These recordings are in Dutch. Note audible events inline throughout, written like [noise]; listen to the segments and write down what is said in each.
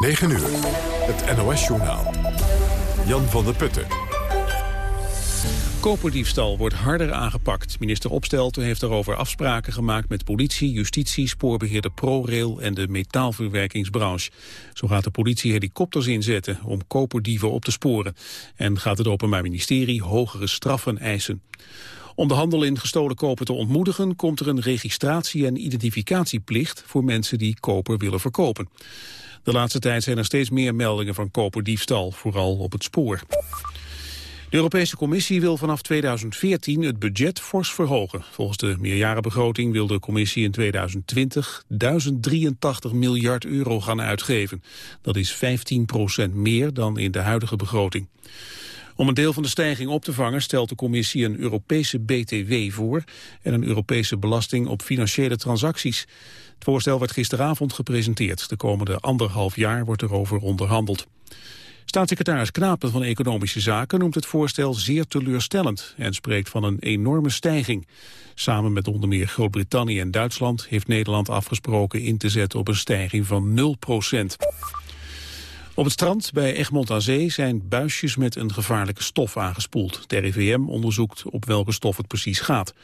9 uur, het NOS-journaal. Jan van der Putten. Koperdiefstal wordt harder aangepakt. Minister Opstelten heeft daarover afspraken gemaakt met politie, justitie, spoorbeheerder ProRail en de metaalverwerkingsbranche. Zo gaat de politie helikopters inzetten om koperdieven op te sporen. En gaat het Openbaar Ministerie hogere straffen eisen. Om de handel in gestolen koper te ontmoedigen... komt er een registratie- en identificatieplicht... voor mensen die koper willen verkopen. De laatste tijd zijn er steeds meer meldingen van koperdiefstal, vooral op het spoor. De Europese Commissie wil vanaf 2014 het budget fors verhogen. Volgens de meerjarenbegroting wil de Commissie in 2020 1083 miljard euro gaan uitgeven. Dat is 15 procent meer dan in de huidige begroting. Om een deel van de stijging op te vangen stelt de commissie een Europese BTW voor en een Europese belasting op financiële transacties. Het voorstel werd gisteravond gepresenteerd. De komende anderhalf jaar wordt erover onderhandeld. Staatssecretaris Knapen van Economische Zaken noemt het voorstel zeer teleurstellend en spreekt van een enorme stijging. Samen met onder meer Groot-Brittannië en Duitsland heeft Nederland afgesproken in te zetten op een stijging van 0 procent. Op het strand bij Egmond aan Zee zijn buisjes met een gevaarlijke stof aangespoeld. De RIVM onderzoekt op welke stof het precies gaat.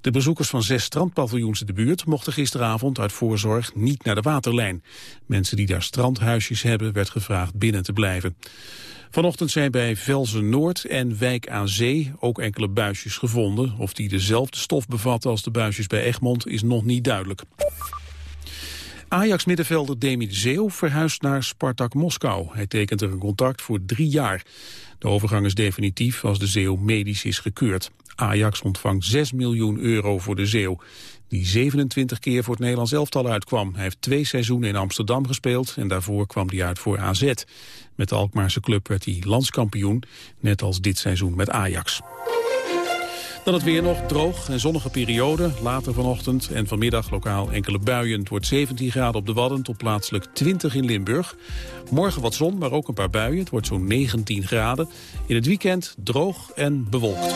De bezoekers van zes strandpaviljoens in de buurt mochten gisteravond uit voorzorg niet naar de waterlijn. Mensen die daar strandhuisjes hebben werd gevraagd binnen te blijven. Vanochtend zijn bij Velzen Noord en Wijk aan Zee ook enkele buisjes gevonden. Of die dezelfde stof bevatten als de buisjes bij Egmond is nog niet duidelijk. Ajax-middenvelder Demi de Zeeuw verhuist naar Spartak Moskou. Hij tekent er een contract voor drie jaar. De overgang is definitief als de Zeeuw medisch is gekeurd. Ajax ontvangt 6 miljoen euro voor de Zeeuw, die 27 keer voor het Nederlands elftal uitkwam. Hij heeft twee seizoenen in Amsterdam gespeeld en daarvoor kwam hij uit voor AZ. Met de Alkmaarse club werd hij landskampioen, net als dit seizoen met Ajax. Dan het weer nog droog en zonnige periode. Later vanochtend en vanmiddag lokaal enkele buien. Het wordt 17 graden op de Wadden tot plaatselijk 20 in Limburg. Morgen wat zon, maar ook een paar buien. Het wordt zo'n 19 graden. In het weekend droog en bewolkt.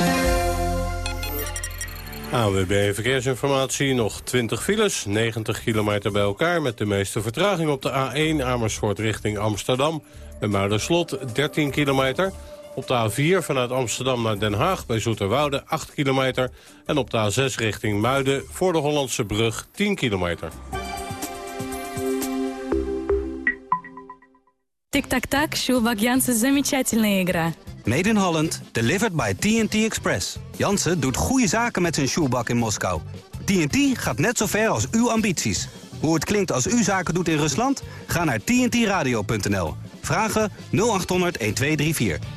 AWB Verkeersinformatie, nog 20 files, 90 kilometer bij elkaar... met de meeste vertraging op de A1 Amersfoort richting Amsterdam. Bij Muiderslot 13 kilometer... Op de A4 vanuit Amsterdam naar Den Haag bij Zoeterwoude 8 kilometer. En op de A6 richting Muiden voor de Hollandse brug 10 kilometer. Tic-tac-tac, Sjoelbak Jansen, замечательная игра. Made in Holland, delivered by TNT Express. Jansen doet goede zaken met zijn shoebak in Moskou. TNT gaat net zo ver als uw ambities. Hoe het klinkt als u zaken doet in Rusland? Ga naar tntradio.nl. Vragen 0800 1234.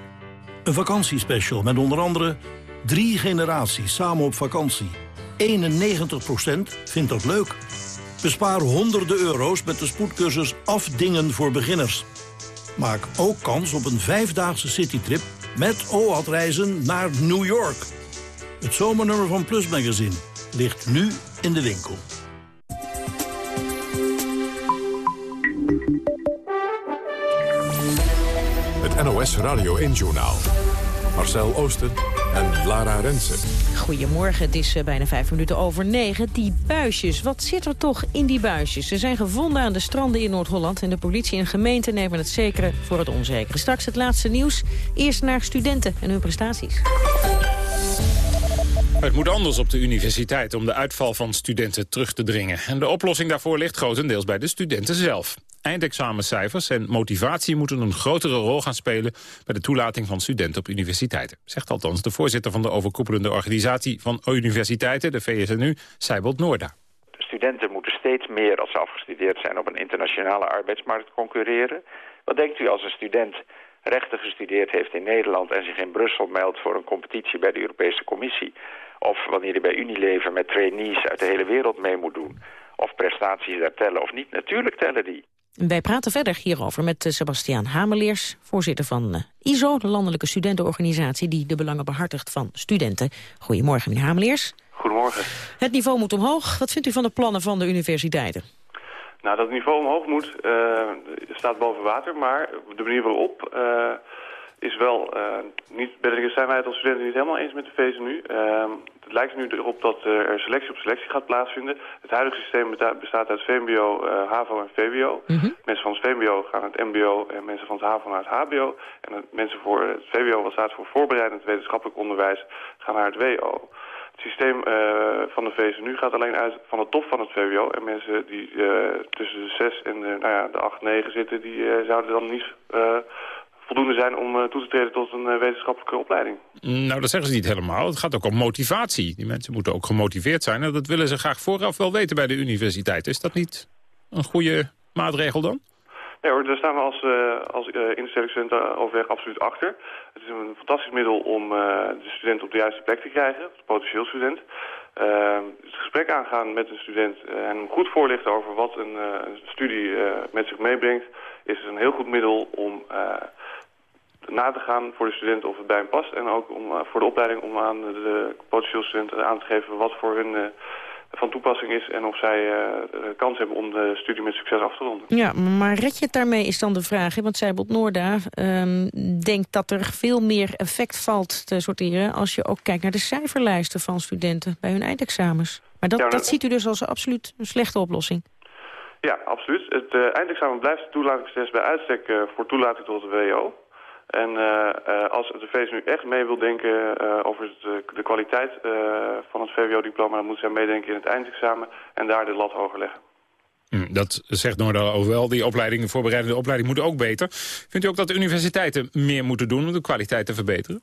Een vakantiespecial met onder andere drie generaties samen op vakantie. 91% vindt dat leuk. Bespaar honderden euro's met de spoedcursus Afdingen voor beginners. Maak ook kans op een vijfdaagse citytrip met OAT-reizen naar New York. Het zomernummer van Plus Magazine ligt nu in de winkel. NOS Radio 1-journaal. Marcel Oosten en Lara Rensen. Goedemorgen, het is eh, bijna vijf minuten over negen. Die buisjes, wat zit er toch in die buisjes? Ze zijn gevonden aan de stranden in Noord-Holland... en de politie en gemeente nemen het zekere voor het onzekere. Straks het laatste nieuws. Eerst naar studenten en hun prestaties. Het moet anders op de universiteit om de uitval van studenten terug te dringen. En de oplossing daarvoor ligt grotendeels bij de studenten zelf. Eindexamencijfers en motivatie moeten een grotere rol gaan spelen... bij de toelating van studenten op universiteiten. Zegt althans de voorzitter van de overkoepelende organisatie van universiteiten, de VSNU, Seibold Noorda. Studenten moeten steeds meer, als ze afgestudeerd zijn, op een internationale arbeidsmarkt concurreren. Wat denkt u als een student rechten gestudeerd heeft in Nederland en zich in Brussel meldt voor een competitie bij de Europese Commissie? Of wanneer hij bij Unilever met trainees uit de hele wereld mee moet doen? Of prestaties daar tellen of niet? Natuurlijk tellen die. Wij praten verder hierover met eh, Sebastiaan Hameleers, voorzitter van eh, ISO, de landelijke studentenorganisatie die de belangen behartigt van studenten. Goedemorgen, meneer Hameleers. Goedemorgen. Het niveau moet omhoog. Wat vindt u van de plannen van de universiteiten? Nou, dat het niveau omhoog moet, uh, staat boven water, maar de manier waarop is wel uh, niet, zijn wij het als studenten niet helemaal eens met de VSNU. Uh, het lijkt nu erop dat uh, er selectie op selectie gaat plaatsvinden. Het huidige systeem bestaat uit VMBO, HAVO en VWO. Mm Mensen van het VMBO gaan naar het MBO en mensen van het HAVO naar het HBO. En mensen voor het VWO, wat staat voor voorbereidend wetenschappelijk onderwijs, gaan naar het WO. Het systeem van de VSNU gaat alleen uit van de top van het VWO. En mensen die tussen de 6 en de, nou ja, de 8, 9 zitten, die zouden dan niet voldoende zijn om uh, toe te treden tot een uh, wetenschappelijke opleiding. Nou, dat zeggen ze niet helemaal. Het gaat ook om motivatie. Die mensen moeten ook gemotiveerd zijn. En dat willen ze graag vooraf wel weten bij de universiteit. Is dat niet een goede maatregel dan? Nee hoor, daar staan we als, uh, als uh, overweg absoluut achter. Het is een fantastisch middel om de student op de juiste plek te krijgen, de potentieel student. Het gesprek aangaan met een student en hem goed voorlichten over wat een, een studie met zich meebrengt, is een heel goed middel om na te gaan voor de studenten of het bij hen past. En ook om, eh, voor de opleiding om aan de potentiële studenten aan te geven wat voor hun uh, van toepassing is... en of zij uh, kans hebben om de studie met succes af te ronden. Ja, maar red je het daarmee is dan de vraag. Hè? Want Zijbelt Noorda um, denkt dat er veel meer effect valt te sorteren... als je ook kijkt naar de cijferlijsten van studenten bij hun eindexamens. Maar dat, dat ziet u dus als absoluut een slechte oplossing. Ja, absoluut. Het uh, eindexamen blijft toelatingstest bij uitstek uh, voor toelating tot de WO. En uh, als de VS nu echt mee wil denken uh, over het, de kwaliteit van het VWO-diploma... dan moet zij meedenken in het eindexamen en daar de lat hoger leggen. Hm, dat zegt Noordal ook wel. Die opleiding, de voorbereidende opleiding moet ook beter. Vindt u ook dat de universiteiten meer moeten doen om de kwaliteit te verbeteren?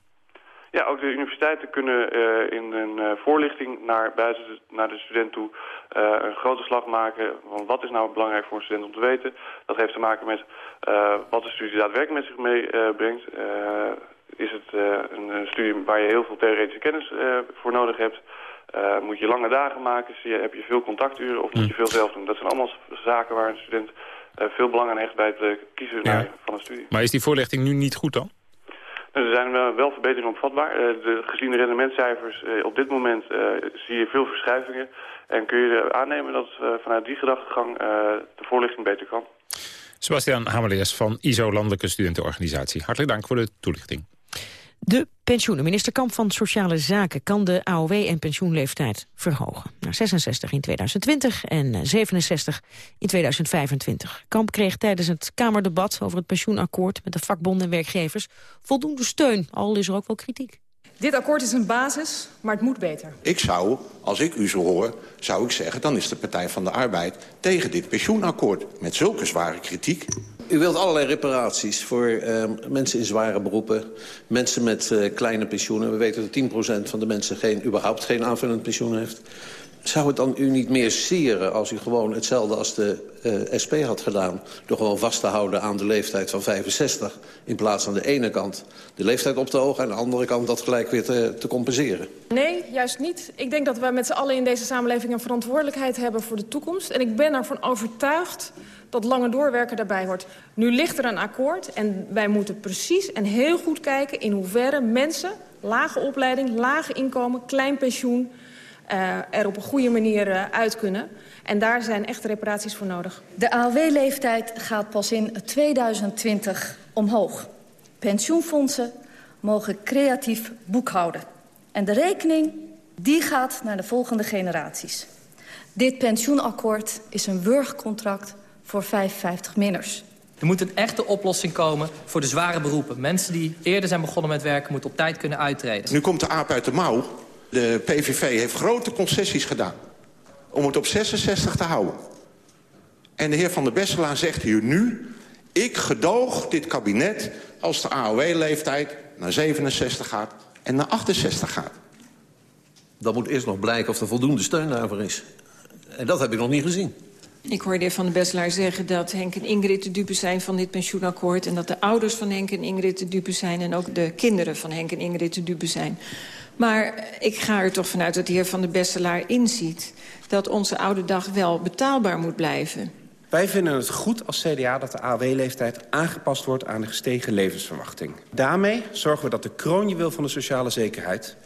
Ja, ook de universiteiten kunnen uh, in een uh, voorlichting naar, buiten de, naar de student toe uh, een grote slag maken. van wat is nou belangrijk voor een student om te weten? Dat heeft te maken met wat de studie daadwerkelijk met zich meebrengt. is het een, een, studie waar je heel veel theoretische kennis voor nodig hebt? moet je lange dagen maken? Zie je, heb je veel contacturen of moet je hm. veel zelf doen? Dat zijn allemaal zaken waar een student veel belang aan hecht bij het kiezen ja. van een studie. Maar is die voorlichting nu niet goed dan? Er zijn wel verbeteringen opvatbaar. Eh, de, gezien de rendementcijfers eh, op dit moment eh, zie je veel verschuivingen. En kun je aannemen dat vanuit die gedachtegang de voorlichting beter kan. Sebastian Hamerleers van ISO Landelijke Studentenorganisatie. Hartelijk dank voor de toelichting. De pensioenen. Minister Kamp van Sociale Zaken kan de AOW en pensioenleeftijd verhogen. Naar 66 in 2020 en 67 in 2025. Kamp kreeg tijdens het Kamerdebat over het pensioenakkoord met de vakbonden en werkgevers voldoende steun, al is er ook wel kritiek. Dit akkoord is een basis, maar het moet beter. Ik zou, als ik u zo hoor, zou ik zeggen... dan is de Partij van de Arbeid tegen dit pensioenakkoord... met zulke zware kritiek. U wilt allerlei reparaties voor uh, mensen in zware beroepen. Mensen met uh, kleine pensioenen. We weten dat 10% van de mensen geen, überhaupt geen aanvullend pensioen heeft. Zou het dan u niet meer sieren als u gewoon hetzelfde als de uh, SP had gedaan... door gewoon vast te houden aan de leeftijd van 65... in plaats van de ene kant de leeftijd op te hogen... en aan de andere kant dat gelijk weer te, te compenseren? Nee, juist niet. Ik denk dat we met z'n allen in deze samenleving... een verantwoordelijkheid hebben voor de toekomst. En ik ben ervan overtuigd dat lange doorwerken daarbij hoort. Nu ligt er een akkoord en wij moeten precies en heel goed kijken... in hoeverre mensen, lage opleiding, lage inkomen, klein pensioen... Uh, er op een goede manier uh, uit kunnen. En daar zijn echt reparaties voor nodig. De AOW-leeftijd gaat pas in 2020 omhoog. Pensioenfondsen mogen creatief boekhouden. En de rekening die gaat naar de volgende generaties. Dit pensioenakkoord is een wurgcontract voor 55-minners. Er moet een echte oplossing komen voor de zware beroepen. Mensen die eerder zijn begonnen met werken moeten op tijd kunnen uittreden. Nu komt de aap uit de mouw. De PVV heeft grote concessies gedaan om het op 66 te houden. En de heer Van der Besselaar zegt hier nu... ik gedoog dit kabinet als de AOW-leeftijd naar 67 gaat en naar 68 gaat. Dan moet eerst nog blijken of er voldoende steun daarvoor is. En dat heb ik nog niet gezien. Ik hoorde de Van der Besselaar zeggen dat Henk en Ingrid de dupe zijn van dit pensioenakkoord... en dat de ouders van Henk en Ingrid de dupe zijn... en ook de kinderen van Henk en Ingrid de dupe zijn. Maar ik ga er toch vanuit dat de heer Van der Besselaar inziet... dat onze oude dag wel betaalbaar moet blijven. Wij vinden het goed als CDA dat de AOW-leeftijd aangepast wordt aan de gestegen levensverwachting. Daarmee zorgen we dat de kroonjuweel van de sociale zekerheid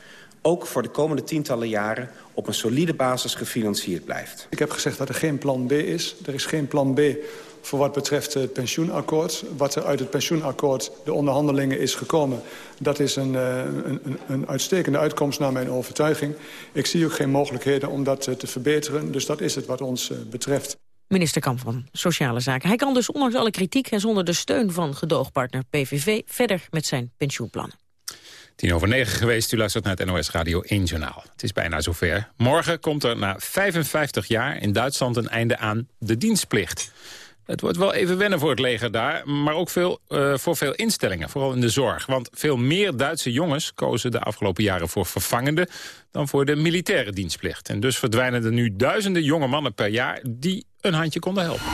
ook voor de komende tientallen jaren op een solide basis gefinancierd blijft. Ik heb gezegd dat er geen plan B is. Er is geen plan B voor wat betreft het pensioenakkoord. Wat er uit het pensioenakkoord, de onderhandelingen is gekomen... dat is een, een, een uitstekende uitkomst naar mijn overtuiging. Ik zie ook geen mogelijkheden om dat te verbeteren. Dus dat is het wat ons betreft. Minister Kamp van Sociale Zaken. Hij kan dus ondanks alle kritiek en zonder de steun van gedoogpartner PVV... verder met zijn pensioenplannen. Tien over negen geweest, u luistert naar het NOS Radio 1 Journaal. Het is bijna zover. Morgen komt er na 55 jaar in Duitsland een einde aan de dienstplicht. Het wordt wel even wennen voor het leger daar, maar ook veel, uh, voor veel instellingen, vooral in de zorg. Want veel meer Duitse jongens kozen de afgelopen jaren voor vervangende dan voor de militaire dienstplicht. En dus verdwijnen er nu duizenden jonge mannen per jaar die een handje konden helpen.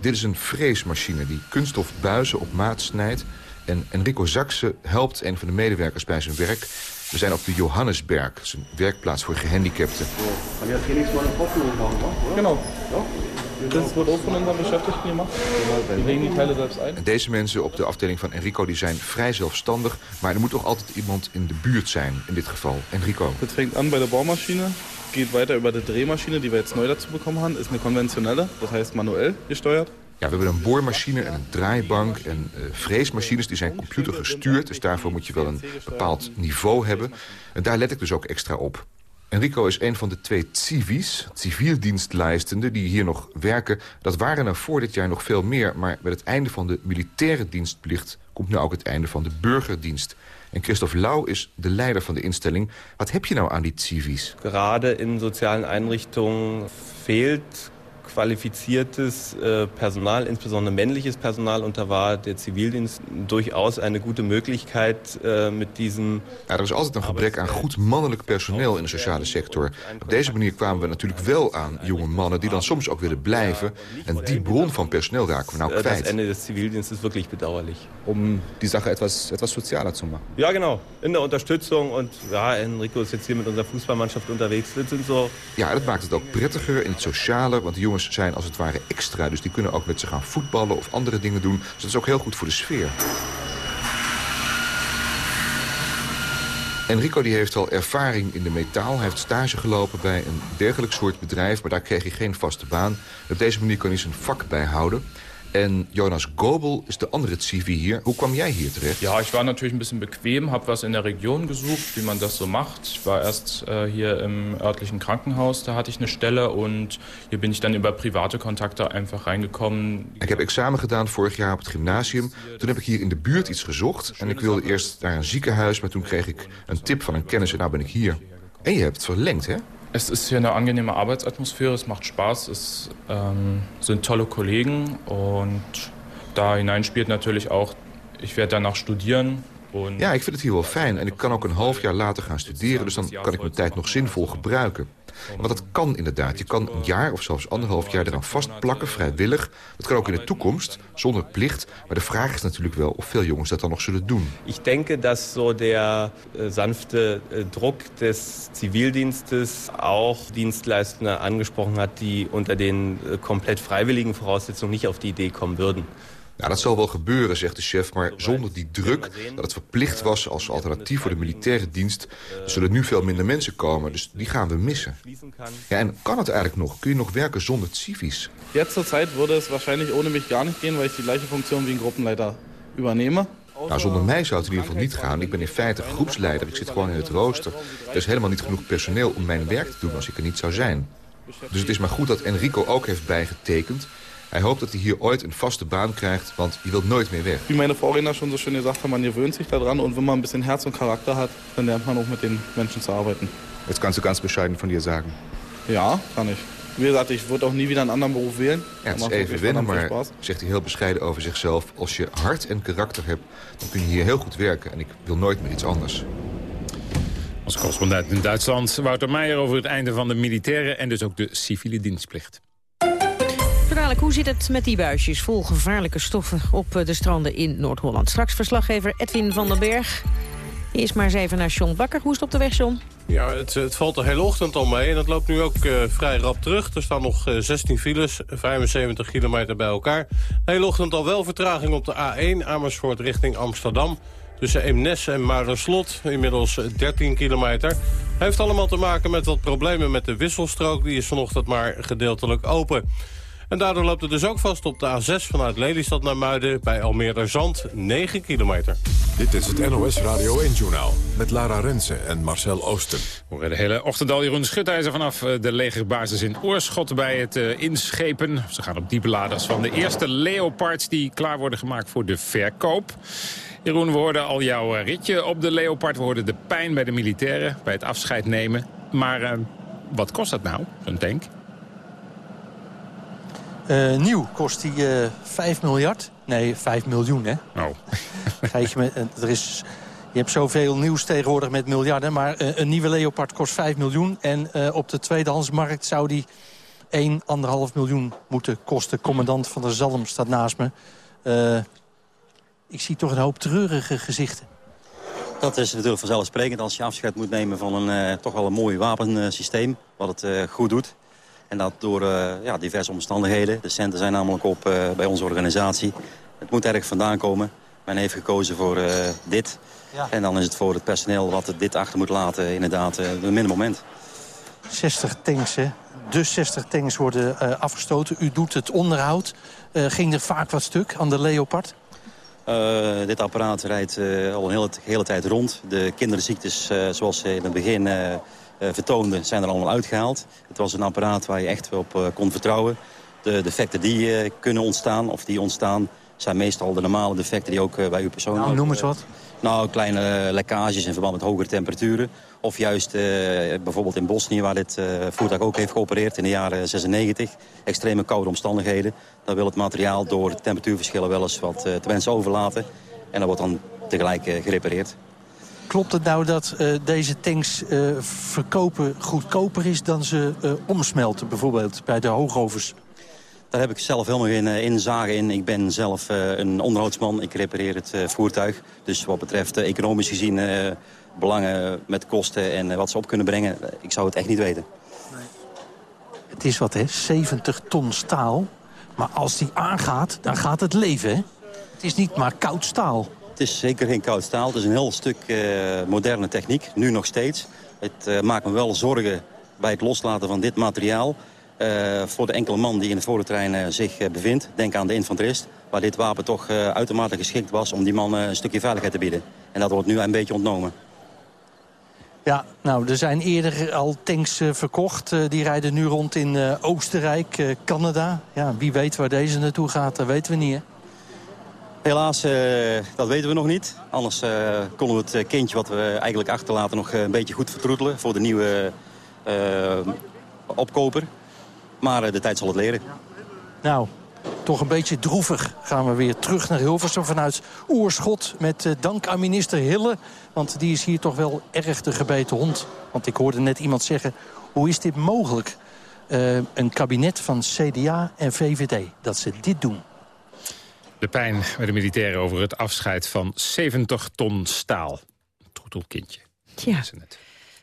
Dit is een freesmachine die kunststofbuizen op maat snijdt en Enrico Zakse helpt een van de medewerkers bij zijn werk. We zijn op de Johannesberg, zijn werkplaats voor gehandicapten. Maar je hebt geen mal een oder? Genau. Das wordt ook van unseren Beschäftigten gemacht. Die brengen die Teile selbst ein. En deze mensen op de afdeling van Enrico die zijn vrij zelfstandig. Maar er moet toch altijd iemand in de buurt zijn, in dit geval. Enrico. Het fängt an bij de bouwmachine. Geht weiter über die Drehmaschine, die wir jetzt neu dazu bekommen haben. Ist eine konventionelle, das heißt manuell gesteuert. Ja, we hebben een boormachine en een draaibank en uh, freesmachines. Die zijn computergestuurd, dus daarvoor moet je wel een bepaald niveau hebben. En daar let ik dus ook extra op. Enrico is een van de twee civies, civieldienstlijstenden, die hier nog werken. Dat waren er voor dit jaar nog veel meer, maar met het einde van de militaire dienstplicht... komt nu ook het einde van de burgerdienst. En Christophe Lau is de leider van de instelling. Wat heb je nou aan die civies? Gerade in sociale Einrichtungen fehlt qualifiziertes äh, Personal, insbesondere männliches Personal. Und da war der Zivildienst durchaus eine gute Möglichkeit äh, mit diesem... Ja, er is altijd een gebrek aan goed mannelijk personeel in de sociale sector. Op deze manier kwamen we natuurlijk wel aan jonge mannen die dan soms ook willen blijven. En die bron van personeel raken we nou kwijt. Het einde des Zivildienstes is wirklich bedauerlich. Om die Sache etwas, etwas sozialer zu machen. Ja, genau. In der Unterstützung. Und ja, Enrico ist jetzt hier mit unserer Fußballmannschaft unterwegs. Das sind so... Ja, dat maakt het ook prettiger in het sociale, want de jongens zijn als het ware extra. Dus die kunnen ook met ze gaan voetballen of andere dingen doen. Dus dat is ook heel goed voor de sfeer. Enrico die heeft al ervaring in de metaal. Hij heeft stage gelopen bij een dergelijk soort bedrijf... maar daar kreeg hij geen vaste baan. Op deze manier kan hij zijn vak bijhouden. En Jonas Gobel is de andere Zivi hier. Hoe kwam jij hier terecht? Ja, ich war natürlich ein bisschen bequem, habe was in der Region gesucht, wie man das so macht. Ich war erst äh, hier im örtlichen Krankenhaus, da hatte ich eine Stelle und hier bin ich dann über private Kontakte einfach reingekommen. Ik heb examen gedaan vorig jaar op het gymnasium. Toen heb ik hier in de buurt iets gezocht en ik wilde eerst naar een ziekenhuis, maar toen kreeg ik een tip van een kennis en nou ben ik hier. En je hebt het verlengd, hè? Es ist hier eine angenehme Arbeitsatmosphäre, es macht Spaß, es ähm, sind tolle Kollegen und da hinein spielt natürlich auch, ich werde danach studieren. Ja, ik vind het hier wel fijn en ik kan ook een half jaar later gaan studeren, dus dan kan ik mijn tijd nog zinvol gebruiken. Want dat kan inderdaad. Je kan een jaar of zelfs anderhalf jaar eraan vastplakken, vrijwillig. Dat kan ook in de toekomst, zonder plicht. Maar de vraag is natuurlijk wel of veel jongens dat dan nog zullen doen. Ik denke dat so der äh, sanfte äh, Druck des Zivildienstes auch Dienstleistende angesprochen hat, die unter den äh, komplett freiwilligen Voraussetzungen nicht auf die Idee kommen würden. Nou, dat zal wel gebeuren, zegt de chef, maar zonder die druk... dat het verplicht was als alternatief voor de militaire dienst... zullen nu veel minder mensen komen, dus die gaan we missen. Ja, en kan het eigenlijk nog? Kun je nog werken zonder civies? Jetzt zur Zeit würde es wahrscheinlich ohne mich gar nicht gehen... weil ich die gleiche Funktion wie ein Gruppenleiter übernehme. Nou, zonder mij zou het in ieder geval niet gaan. Ik ben in feite groepsleider, ik zit gewoon in het rooster. Er is helemaal niet genoeg personeel om mijn werk te doen als ik er niet zou zijn. Dus het is maar goed dat Enrico ook heeft bijgetekend... Hij hoopt dat hij hier ooit een vaste baan krijgt, want je wilt nooit meer weg. Wie meine Vorredner schon so schön gesagt haben, man gewöhnt sich daran und wenn man ein bisschen Herz und Charakter hat, dann lernt man auch mit den Menschen zu arbeiten. Das kannst du ganz bescheiden von dir sagen. Ja, kann ich. wie gesagt, ich würde auch nie wieder einen anderen Beruf wählen. Ja, het is Macht even verdammt maar zegt hij heel bescheiden over zichzelf. Als je hart en karakter hebt, dan kun je hier heel goed werken. En ik wil nooit meer iets anders. Onze correspondent in Duitsland, Wouter Meijer... over het einde van de militaire en dus ook de civiele dienstplicht. Hoe zit het met die buisjes vol gevaarlijke stoffen op eh, de stranden in Noord-Holland? Straks verslaggever Edwin van den Berg. Eerst maar eens even naar John Bakker. Hoe is het op de weg, John? Ja, het, valt de hele ochtend al mee en het loopt nu ook eh, vrij rap terug. Er staan nog eh, 16 files, 75 kilometer bij elkaar. De hele ochtend al wel vertraging op de A1 Amersfoort richting Amsterdam. Tussen Eemnes en Marenslot, inmiddels eh, 13 kilometer. Heeft allemaal te maken met wat problemen met de wisselstrook. Die is vanochtend maar gedeeltelijk open. En daardoor loopt het dus ook vast op de A6 vanuit Lelystad naar Muiden... bij Almere Zand, 9 kilometer. Dit is het NOS Radio 1-journaal met Lara Rensen en Marcel Oosten. We horen de hele ochtend al Jeroen Schutijzer vanaf eh, de legerbasis in Oorschot bij het eh, inschepen. Ze gaan op diepe laders van de eerste Leopards die klaar worden gemaakt voor de verkoop. Jeroen, we hoorden al jouw eh, ritje op de Leopard. We hoorden de pijn bij de militairen, bij het afscheid nemen. Maar wat kost dat nou, zo'n tank? Eh, nieuw kost die eh 5 miljard. Nee, 5 miljoen, hè? Oh. [laughs] Kijk, je, met, eh, er is, je hebt zoveel nieuws tegenwoordig met miljarden. Maar eh, een nieuwe Leopard kost 5 miljoen. En eh, op de tweedehandsmarkt zou die 1, 1,5 miljoen moeten kosten. Commandant van de Zalm staat naast me. Eh, ik zie toch een hoop treurige gezichten. Dat is natuurlijk vanzelfsprekend als je afscheid moet nemen van een eh, toch wel een mooi wapensysteem. Wat het eh, goed doet. En dat door eh, ja, diverse omstandigheden. De centen zijn namelijk op eh, bij onze organisatie. Het moet ergens vandaan komen. Men heeft gekozen voor eh, dit. Ja. En dan is het voor het personeel wat het dit achter moet laten inderdaad een minder moment. 60 tanks, hè? De 60 tanks worden afgestoten. U doet het onderhoud. Ging er vaak wat stuk aan de Leopard? Eh, dit apparaat rijdt al een hele, hele tijd rond. De kinderziektes, zoals ze in het begin eh, vertoonden, zijn er allemaal uitgehaald. Het was een apparaat waar je echt op eh, kon vertrouwen. De defecten die eh, kunnen ontstaan, of die ontstaan... zijn meestal de normale defecten die ook bij uw persoon... Nou, noem eens wat. Nou, kleine lekkages in verband met hogere temperaturen. Of juist eh, bijvoorbeeld in Bosnië, waar dit eh, voertuig ook heeft geopereerd in de jaren 96. Extreme koude omstandigheden. Dan wil het materiaal door temperatuurverschillen wel eens wat eh, te wensen overlaten. En dat wordt dan tegelijk gerepareerd. Klopt het nou dat eh, deze tanks eh, verkopen goedkoper is dan ze eh, omsmelten? Bijvoorbeeld bij de hoogovens. Daar heb ik zelf helemaal geen inzage in. Ik ben zelf een onderhoudsman. Ik repareer het voertuig. Dus wat betreft economisch gezien belangen met kosten en wat ze op kunnen brengen... ik zou het echt niet weten. Het is wat, hè? 70 ton staal. Maar als die aangaat, dan gaat het leven, hè? Het is niet maar koud staal. Het is zeker geen koud staal. Het is een heel stuk eh, moderne techniek, nu nog steeds. Het eh, maakt me wel zorgen bij het loslaten van dit materiaal... eh, voor de enkele man die in het voortrein eh, zich bevindt. Denk aan de infanterist, waar dit wapen toch uitermate geschikt was... om die man een stukje veiligheid te bieden. En dat wordt nu een beetje ontnomen. Ja, nou, er zijn eerder al tanks verkocht. Die rijden nu rond in Oostenrijk, Canada. Ja, wie weet waar deze naartoe gaat, dat weten we niet? Helaas, eh, dat weten we nog niet. Anders eh, konden we het eh, kindje wat we eigenlijk achterlaten nog een beetje goed vertroetelen... voor de nieuwe opkoper. Maar de tijd zal het leren. Nou, toch een beetje droevig gaan we weer terug naar Hilversum vanuit Oerschot. Met dank aan minister Hille, want die is hier toch wel erg de gebeten hond. Want ik hoorde net iemand zeggen, hoe is dit mogelijk? Een kabinet van CDA en VVD, dat ze dit doen. De pijn bij de militairen over het afscheid van 70 ton staal. Troetelkindje. Tja,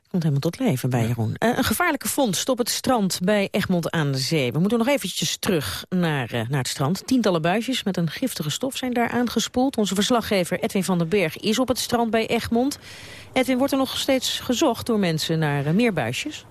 komt helemaal tot leven bij Jeroen. Eh, een gevaarlijke vondst op het strand bij Egmond aan de Zee. We moeten nog eventjes terug naar, eh, naar het strand. Tientallen buisjes met een giftige stof zijn daar aangespoeld. Onze verslaggever Edwin van den Berg is op het strand bij Egmond. Edwin, wordt er nog steeds gezocht door mensen naar eh, meer buisjes?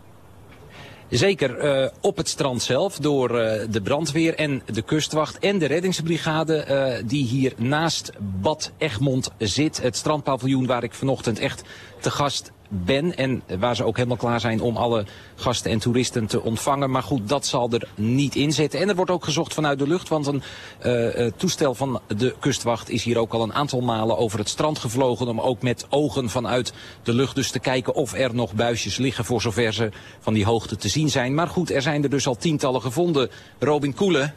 Zeker eh, op het strand zelf door eh, de brandweer en de kustwacht en de reddingsbrigade eh, die hier naast Bad Egmond zit. Het strandpaviljoen waar ik vanochtend echt te gast ben. En waar ze ook helemaal klaar zijn om alle gasten en toeristen te ontvangen. Maar goed, dat zal er niet in zitten. En er wordt ook gezocht vanuit de lucht. Want een uh, toestel van de kustwacht is hier ook al een aantal malen over het strand gevlogen. Om ook met ogen vanuit de lucht dus te kijken of er nog buisjes liggen. Voor zover ze van die hoogte te zien zijn. Maar goed, er zijn er dus al tientallen gevonden. Robin Koelen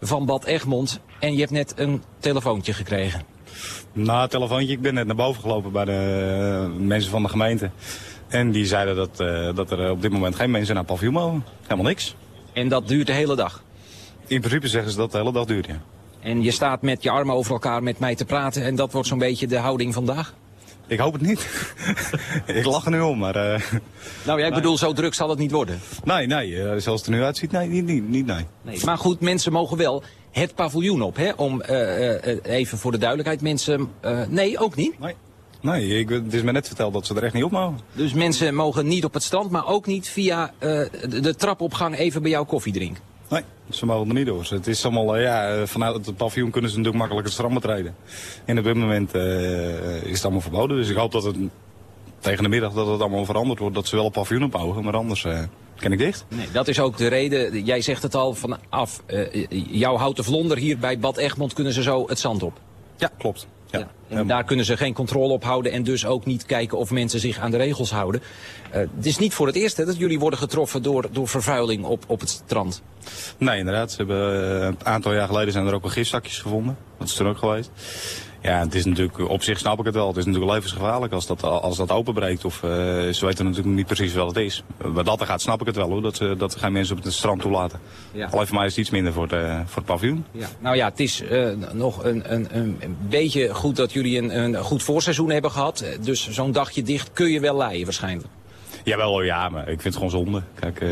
van Bad Egmond. En je hebt net een telefoontje gekregen. Nou, telefoontje. Ik ben net naar boven gelopen bij de uh, mensen van de gemeente. En die zeiden dat, uh, dat er op dit moment geen mensen naar het paviljoen mogen. Helemaal niks. En dat duurt de hele dag? In principe zeggen ze dat de hele dag duurt, ja. En je staat met je armen over elkaar met mij te praten en dat wordt zo'n beetje de houding vandaag? Ik hoop het niet. [laughs] ik lach er nu om, maar... Uh... Nou ja, ik bedoel, zo druk zal het niet worden. Nee, nee, uh, zoals het er nu uitziet, nee, niet, niet, niet nee. nee. Maar goed, mensen mogen wel het paviljoen op, hè? Om uh, even voor de duidelijkheid, mensen... nee, ook niet? Nee. Nee, ik, het is me net verteld dat ze er echt niet op mogen. Dus mensen mogen niet op het strand, maar ook niet via de, de trapopgang even bij jou koffie drinken? Nee, ze mogen er niet door. Het is allemaal, ja, vanuit het paviljoen kunnen ze natuurlijk makkelijk het strand betreden. En op dit moment uh, is het allemaal verboden. Dus ik hoop dat het tegen de middag dat het allemaal veranderd wordt. Dat ze wel op paviljoen op mogen, maar anders uh, ken ik dicht. Nee, dat is ook de reden. Jij zegt het al vanaf. Uh, jouw houten vlonder hier bij Bad Egmond kunnen ze zo het zand op. Ja, klopt. Ja. En daar kunnen ze geen controle op houden en dus ook niet kijken of mensen zich aan de regels houden. Uh, het is niet voor het eerst hè, dat jullie worden getroffen door, door vervuiling op, op het strand. Nee, inderdaad. Ze hebben, uh, een aantal jaar geleden zijn er ook wel gifzakjes gevonden. Dat is toen ook geweest. Ja, het is natuurlijk, op zich snap ik het wel. Het is natuurlijk levensgevaarlijk als dat, als dat openbreekt. Of uh, ze weten natuurlijk niet precies wat het is. Wat dat er gaat, snap ik het wel hoor. Dat, ze, dat geen mensen op het strand toelaten. Ja. Alleen voor mij is het iets minder voor, de, voor het paviljoen. Ja. Nou ja, het is uh, nog een, een, een beetje goed dat jullie een, een goed voorseizoen hebben gehad. Dus zo'n dagje dicht kun je wel leiden waarschijnlijk. Jawel, ja, maar ik vind het gewoon zonde. Kijk,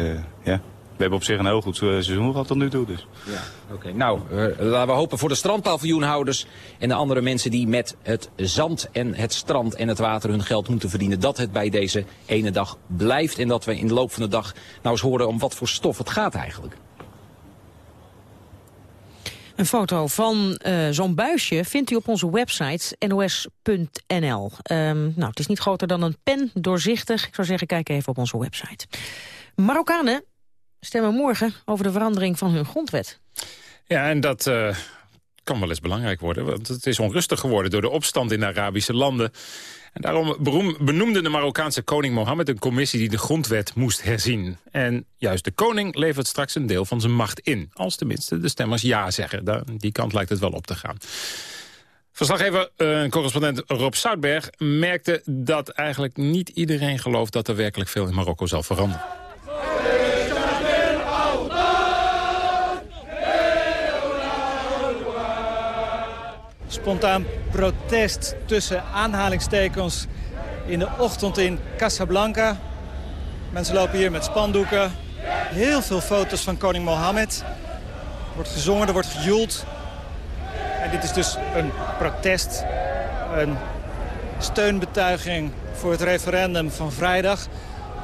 ja. We hebben op zich een heel goed seizoen gehad tot nu toe. Dus. Ja, oké. Okay. Nou, uh, laten we hopen voor de strandpaviljoenhouders en de andere mensen die met het zand en het strand en het water hun geld moeten verdienen. Dat het bij deze ene dag blijft en dat we in de loop van de dag nou eens horen om wat voor stof het gaat eigenlijk. Een foto van uh, zo'n buisje vindt u op onze website nos.nl. Um, nou, het is niet groter dan een pen, doorzichtig. Ik zou zeggen, kijk even op onze website. Marokkanen stemmen morgen over de verandering van hun grondwet. Ja, en dat uh, kan wel eens belangrijk worden. Want het is onrustig geworden door de opstand in de Arabische landen. En daarom benoemde de Marokkaanse koning Mohammed een commissie die de grondwet moest herzien. En juist de koning levert straks een deel van zijn macht in. Als tenminste de stemmers ja zeggen. Die kant lijkt het wel op te gaan. Verslaggever, uh, correspondent Rob Soutberg merkte dat eigenlijk niet iedereen gelooft dat er werkelijk veel in Marokko zal veranderen. Spontaan protest tussen aanhalingstekens in de ochtend in Casablanca. Mensen lopen hier met spandoeken. Heel veel foto's van koning Mohammed. Er wordt gezongen, er wordt gejoeld. En dit is dus een protest, een steunbetuiging voor het referendum van vrijdag.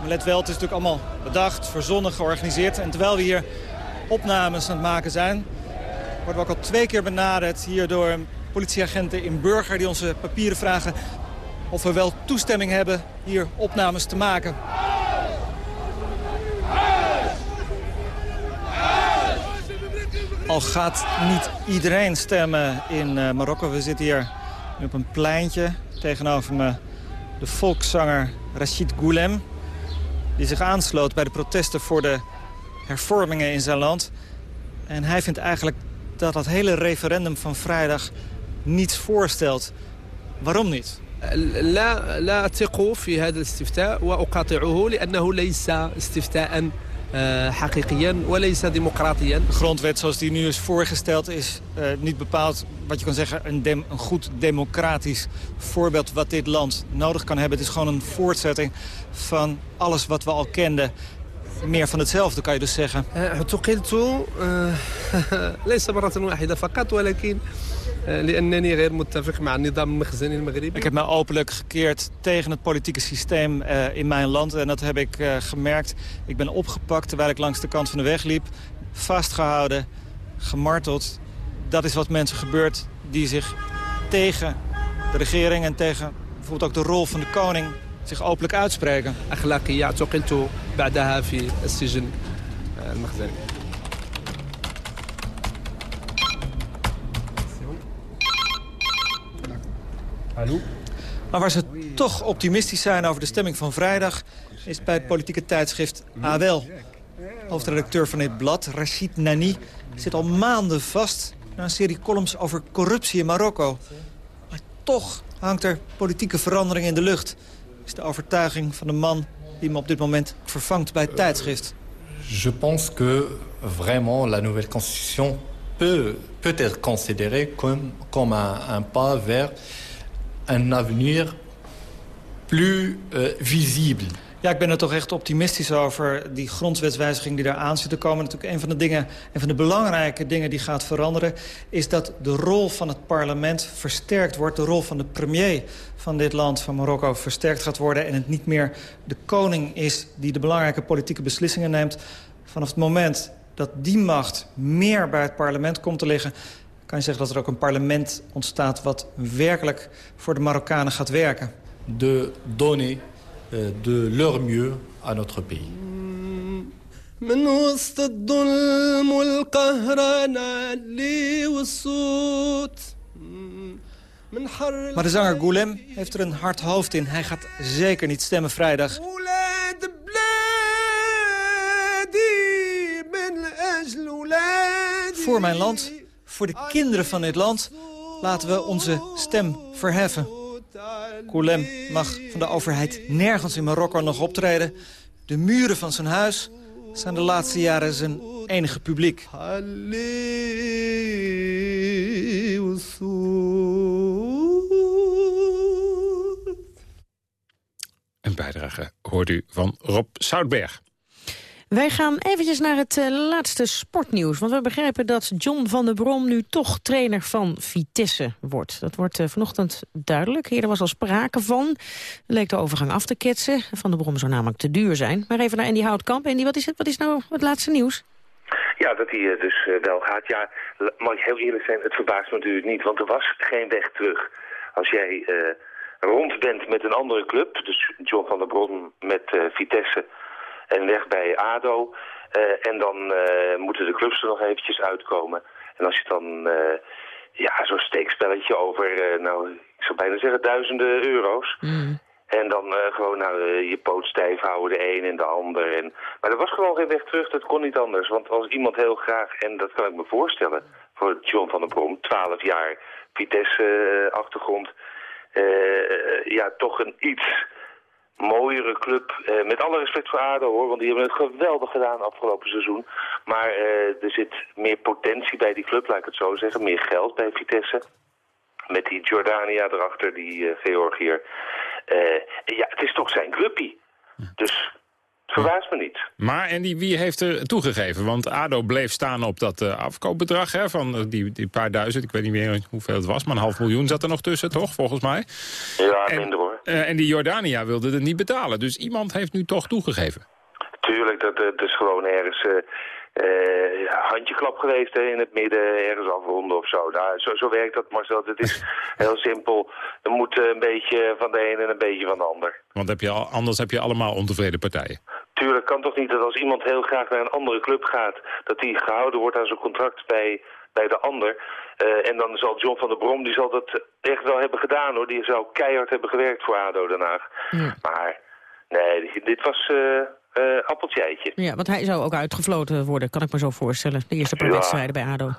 Maar let wel, het is natuurlijk allemaal bedacht, verzonnen, georganiseerd. En terwijl we hier opnames aan het maken zijn... worden we ook al twee keer benaderd hier door politieagenten in Burger... die onze papieren vragen of we wel toestemming hebben hier opnames te maken. Al gaat niet iedereen stemmen in uh, Marokko. We zitten hier op een pleintje tegenover me de volkszanger Rachid Goulem... die zich aansloot bij de protesten voor de hervormingen in zijn land. En hij vindt eigenlijk dat dat hele referendum van vrijdag niets voorstelt. Waarom niet? لا لا أثق في هذا الاستفتاء وأقاطعه لأنه ليس استفتاء حقيقيا وليس democratieën. De grondwet zoals die nu is voorgesteld is uh, niet bepaald, wat je kan zeggen, een, dem, een, goed democratisch voorbeeld wat dit land nodig kan hebben. Het is gewoon een voortzetting van alles wat we al kenden. Meer van hetzelfde kan je dus zeggen. اعتقلت [laughs] ليس مرة واحدة فقط ولكن لأنني غير متفق مع النظام المخزني المغربي. Ik heb me openlijk gekeerd tegen het politieke systeem uh, in mijn land. En dat heb ik uh, gemerkt. Ik ben opgepakt terwijl ik langs de kant van de weg liep. Vastgehouden, gemarteld. Dat is wat mensen gebeurt die zich tegen de regering... en tegen bijvoorbeeld ook de rol van de koning zich openlijk uitspreken. أخلاقية اعتقلت بعدها في السجن المخزني Hallo? Maar waar ze toch optimistisch zijn over de stemming van vrijdag... is bij het politieke tijdschrift AWEL. Hoofdredacteur van dit blad, Rachid Nani, zit al maanden vast... na een serie columns over corruptie in Marokko. Maar toch hangt er politieke verandering in de lucht. Is de overtuiging van de man die me op dit moment vervangt bij het tijdschrift. Je pense que vraiment la nouvelle constitution peut, peut être considérée comme, comme un, pas vers un avenir plus euh, visible. Ja, ik ben er toch echt optimistisch over die grondwetswijziging die daar aan zit te komen. Natuurlijk een van de dingen, een van de belangrijke dingen die gaat veranderen... is dat de rol van het parlement versterkt wordt. De rol van de premier van dit land, van Marokko, versterkt gaat worden. En het niet meer de koning is die de belangrijke politieke beslissingen neemt. Vanaf het moment dat die macht meer bij het parlement komt te liggen... kan je zeggen dat er ook een parlement ontstaat... wat werkelijk voor de Marokkanen gaat werken. De euh, de leur mieux à notre pays. من وسط الظلم والقهر نعلي والصوت من حر Maar de zanger Goulem heeft er een hard hoofd in. Hij gaat zeker niet stemmen vrijdag. ولاد بلادي من أجل ولادي Voor mijn land, voor de kinderen van dit land... laten we onze stem verheffen. Koulem mag van de overheid nergens in Marokko nog optreden. De muren van zijn huis zijn de laatste jaren zijn enige publiek. Een bijdrage hoort u van Rob Soutberg. Wij gaan eventjes naar het eh, laatste sportnieuws. Want we begrijpen dat John van der Brom nu toch trainer van Vitesse wordt. Dat wordt eh, vanochtend duidelijk. Eerder was al sprake van. Leek de overgang af te ketsen. Van der Brom zou namelijk te duur zijn. Maar even naar Andy Houtkamp. Andy, wat is, het, wat is nou het laatste nieuws? Ja, dat hij eh, dus wel gaat. Ja, mag ik heel eerlijk zijn, het verbaast me natuurlijk niet, want er was geen weg terug. Als jij rond bent met een andere club, dus John van der Bron met Vitesse en weg bij ADO, eh, en dan eh, moeten de clubs er nog eventjes uitkomen. En als je dan eh, ja, zo'n steekspelletje over, nou, ik zou bijna zeggen duizenden euro's... En dan gewoon nou, je poot stijf houden, de een en de ander. En, maar er was gewoon geen weg terug, dat kon niet anders. Want als iemand heel graag, en dat kan ik me voorstellen... voor John van der Brom, 12 jaar Vitesse-achtergrond... ja, toch een iets mooiere club. eh, met alle respect voor ADO hoor, want die hebben het geweldig gedaan afgelopen seizoen. Maar eh, er zit meer potentie bij die club, laat ik het zo zeggen. Meer geld bij Vitesse. Met die Jordania erachter, die Georgiër. Eh, ja, het is toch zijn clubpie. Dus verbaast me niet. Maar en die, wie heeft er toegegeven? Want ADO bleef staan op dat afkoopbedrag hè, van die, die paar duizend. Ik weet niet meer hoeveel het was, maar een half miljoen zat er nog tussen, toch? Volgens mij. Ja, En- minder Eh, en die Jordania wilde het niet betalen. Dus iemand heeft nu toch toegegeven. Tuurlijk, dat, dat is gewoon ergens eh eh, handjeklap geweest hè, in het midden, ergens afronden of zo. Nou, zo. Zo werkt dat, Marcel. Het is [laughs] heel simpel. Er moet eh, een beetje van de een en een beetje van de ander. Want heb je al, anders heb je allemaal ontevreden partijen. Tuurlijk kan toch niet dat als iemand heel graag naar een andere club gaat... dat hij gehouden wordt aan zijn contract bij, bij de ander. Eh, en dan zal John van der Brom, die zal dat echt wel hebben gedaan hoor. Die zou keihard hebben gewerkt voor ADO Den Haag. Maar nee, dit was eh eh appeltje eitje. Ja, want hij zou ook uitgefloten worden, kan ik me zo voorstellen. De eerste paar Ja. wedstrijden bij ADO.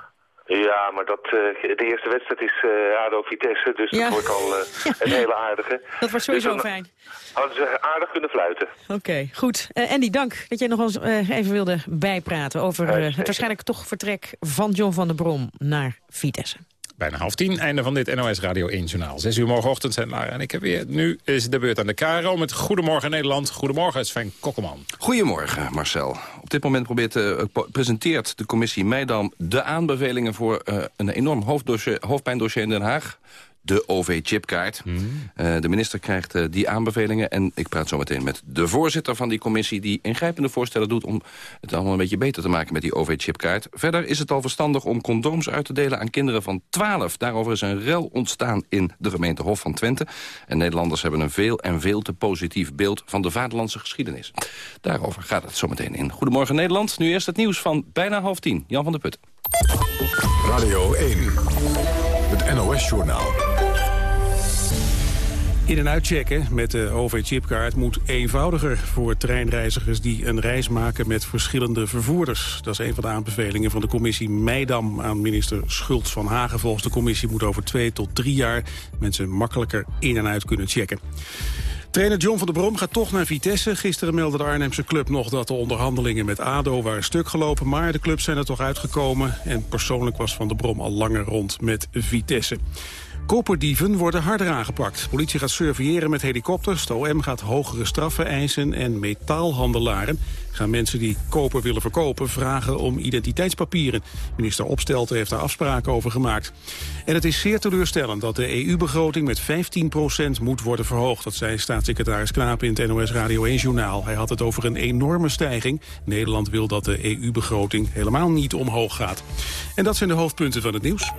Ja, maar dat, eh, de eerste wedstrijd is eh ADO-Vitesse, dus Ja. dat wordt al eh, [laughs] een hele aardige. Dat wordt sowieso Dus dan fijn. Hadden ze aardig kunnen fluiten. Oké, goed. Eh, Andy, dank dat jij nog eens eh, even wilde bijpraten... over het waarschijnlijk toch vertrek van John van der Brom naar Vitesse. Bijna half tien, einde van dit NOS Radio 1 Journaal. Zes uur morgenochtend zijn Lara en ik heb weer. Nu is de beurt aan de KRO met Goedemorgen Nederland. Goedemorgen Sven Kokkelman. Goedemorgen, Marcel. Op dit moment probeert, eh, presenteert de commissie Meidam de aanbevelingen voor eh, een enorm hoofddossier, hoofdpijndossier in Den Haag. De OV-chipkaart. Eh, de minister krijgt eh, die aanbevelingen. En ik praat zo meteen met de voorzitter van die commissie... die ingrijpende voorstellen doet om het allemaal een beetje beter te maken met die OV-chipkaart. Verder is het al verstandig om condooms uit te delen aan kinderen van 12. Daarover is een rel ontstaan in de gemeente Hof van Twente. En Nederlanders hebben een veel en veel te positief beeld van de vaderlandse geschiedenis. Daarover gaat het zo meteen in. Goedemorgen Nederland. Nu eerst het nieuws van bijna half tien. Jan van der Put. Radio 1, NOS-journaal. In- en uitchecken met de OV-chipkaart moet eenvoudiger voor treinreizigers die een reis maken met verschillende vervoerders. Dat is een van de aanbevelingen van de commissie Meidam aan minister Schultz van Hagen. Volgens de commissie moet over twee tot drie jaar mensen makkelijker in- en uit kunnen checken. Trainer John van der Brom gaat toch naar Vitesse. Gisteren meldde de Arnhemse club nog dat de onderhandelingen met ADO waren stuk gelopen. Maar de clubs zijn er toch uitgekomen. En persoonlijk was Van der Brom al langer rond met Vitesse. Koperdieven worden harder aangepakt. Politie gaat surveilleren met helikopters. De OM gaat hogere straffen eisen. En metaalhandelaren gaan mensen die koper willen verkopen... vragen om identiteitspapieren. Minister Opstelten heeft daar afspraken over gemaakt. En het is zeer teleurstellend dat de EU-begroting met 15% moet worden verhoogd. Dat zei staatssecretaris Knaap in het NOS Radio 1-journaal. Hij had het over een enorme stijging. Nederland wil dat de EU-begroting helemaal niet omhoog gaat. En dat zijn de hoofdpunten van het nieuws.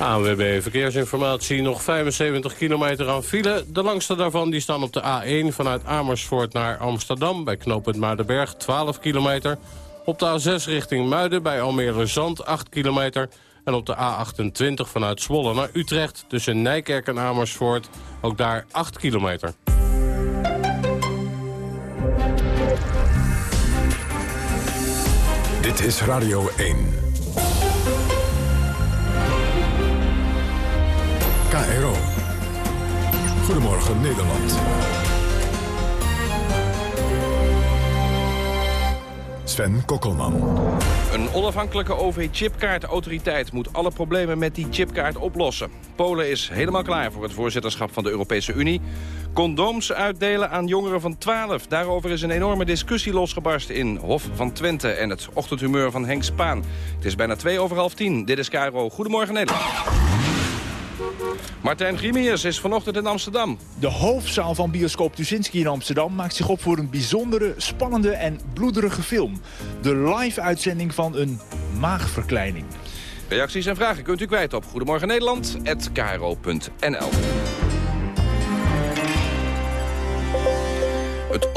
ANWB Verkeersinformatie, nog 75 kilometer aan file. De langste daarvan die staan op de A1 vanuit Amersfoort naar Amsterdam... bij knooppunt Maardenberg, 12 kilometer. Op de A6 richting Muiden bij Almere Zand, 8 kilometer. En op de A28 vanuit Zwolle naar Utrecht... tussen Nijkerk en Amersfoort, ook daar 8 kilometer. Dit is Radio 1. KRO. Goedemorgen Nederland. Sven Kokkelman. Een onafhankelijke OV-chipkaartautoriteit moet alle problemen met die chipkaart oplossen. Polen is helemaal klaar voor het voorzitterschap van de Europese Unie. Condooms uitdelen aan jongeren van 12. Daarover is een enorme discussie losgebarsten in Hof van Twente... en het ochtendhumeur van Henk Spaan. Het is bijna twee over half tien. Dit is Cairo. Goedemorgen Nederland. Martijn Grimius is vanochtend in Amsterdam. De hoofdzaal van bioscoop Tuzinski in Amsterdam maakt zich op voor een bijzondere, spannende en bloederige film. De live-uitzending van een maagverkleining. Reacties en vragen kunt u kwijt op Goedemorgen Nederland@kro.nl. Het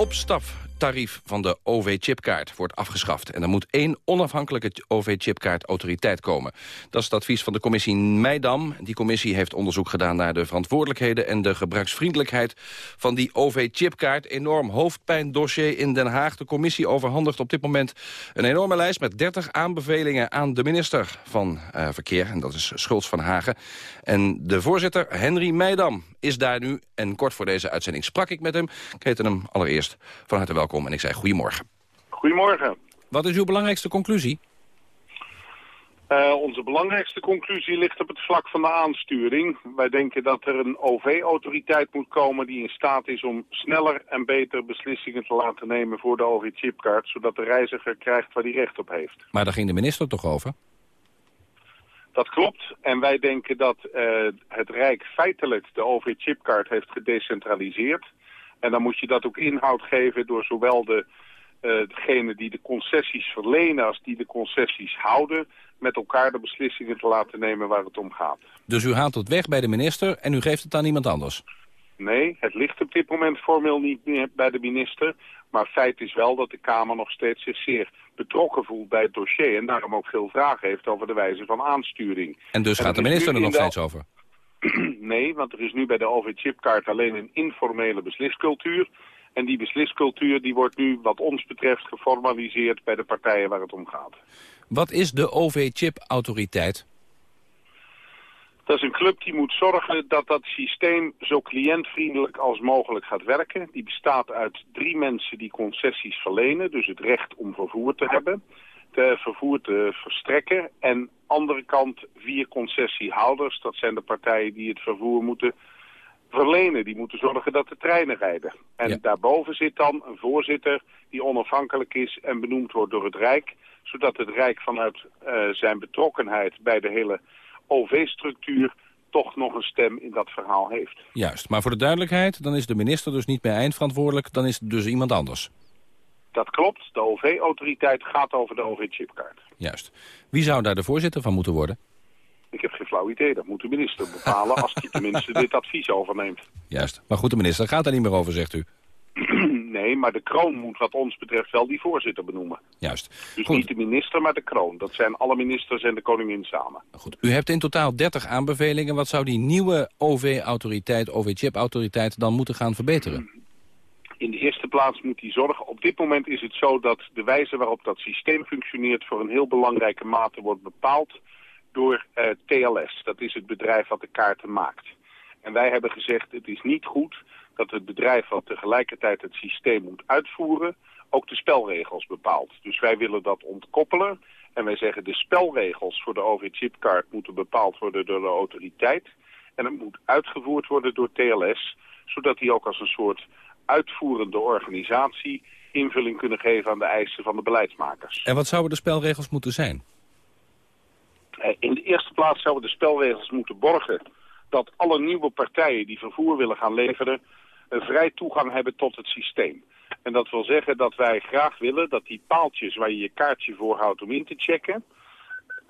opstaftarief van de OV-chipkaart wordt afgeschaft. En er moet één onafhankelijke OV-chipkaartautoriteit komen. Dat is het advies van de commissie Meidam. Die commissie heeft onderzoek gedaan naar de verantwoordelijkheden... en de gebruiksvriendelijkheid van die OV-chipkaart. Enorm hoofdpijndossier in Den Haag. De commissie overhandigt op dit moment een enorme lijst... met 30 aanbevelingen aan de minister van uh, Verkeer. En dat is Schultz van Hagen. En de voorzitter, Henry Meidam, is daar nu. En kort voor deze uitzending sprak ik met hem. Ik heette hem allereerst van harte welkom en ik zei goedemorgen. Goedemorgen. Wat is uw belangrijkste conclusie? Uh, onze belangrijkste conclusie ligt op het vlak van de aansturing. Wij denken dat er een OV-autoriteit moet komen die in staat is om sneller en beter beslissingen te laten nemen voor de OV-chipkaart, zodat de reiziger krijgt waar hij recht op heeft. Maar daar ging de minister toch over? Dat klopt. En wij denken dat uh, het Rijk feitelijk de OV-chipkaart heeft gedecentraliseerd. En dan moet je dat ook inhoud geven door zowel de, uh, degene die de concessies verlenen als die de concessies houden... met elkaar de beslissingen te laten nemen waar het om gaat. Dus u haalt het weg bij de minister en u geeft het aan iemand anders? Nee, het ligt op dit moment formeel niet meer bij de minister. Maar feit is wel dat de Kamer nog steeds zich zeer betrokken voelt bij het dossier... en daarom ook veel vragen heeft over de wijze van aansturing. En dus en gaat de minister er nog steeds over? [clears throat] Nee, want er is nu bij de OV-chipkaart alleen een informele besliscultuur. En die besliscultuur die wordt nu wat ons betreft geformaliseerd bij de partijen waar het om gaat. Wat is de OV-chip-autoriteit? Dat is een club die moet zorgen dat dat systeem zo cliëntvriendelijk als mogelijk gaat werken. Die bestaat uit drie mensen die concessies verlenen, dus het recht om vervoer te hebben, te vervoer te verstrekken. En andere kant vier concessiehouders, dat zijn de partijen die het vervoer moeten verlenen. Die moeten zorgen dat de treinen rijden. En ja. daarboven zit dan een voorzitter die onafhankelijk is en benoemd wordt door het Rijk, zodat het Rijk vanuit uh, zijn betrokkenheid bij de hele OV-structuur toch nog een stem in dat verhaal heeft. Juist, maar voor de duidelijkheid, dan is de minister dus niet meer eindverantwoordelijk, dan is het dus iemand anders. Dat klopt, de OV-autoriteit gaat over de OV-chipkaart. Juist. Wie zou daar de voorzitter van moeten worden? Ik heb geen flauw idee, dat moet de minister bepalen als hij tenminste [laughs] dit advies overneemt. Juist. Maar goed, de minister gaat daar niet meer over, zegt u. [clears throat] nee, maar de kroon moet wat ons betreft wel die voorzitter benoemen. Juist. Dus niet de minister, maar de kroon. Dat zijn alle ministers en de koningin samen. Goed. U hebt in totaal 30 aanbevelingen. Wat zou die nieuwe OV-autoriteit, OV-chip-autoriteit dan moeten gaan verbeteren? In de eerste plaats moet die zorgen. Op dit moment is het zo dat de wijze waarop dat systeem functioneert... voor een heel belangrijke mate wordt bepaald door eh, TLS. Dat is het bedrijf wat de kaarten maakt. En wij hebben gezegd, het is niet goed dat het bedrijf wat tegelijkertijd het systeem moet uitvoeren... ook de spelregels bepaalt. Dus wij willen dat ontkoppelen. En wij zeggen, de spelregels voor de OV-chipkaart moeten bepaald worden door de autoriteit. En het moet uitgevoerd worden door TLS, zodat die ook als een soort uitvoerende organisatie invulling kunnen geven aan de eisen van de beleidsmakers. En wat zouden de spelregels moeten zijn? Eh, in de eerste plaats zouden de spelregels moeten borgen dat alle nieuwe partijen die vervoer willen gaan leveren een vrij toegang hebben tot het systeem. En dat wil zeggen dat wij graag willen dat die paaltjes waar je je kaartje voor houdt om in te checken,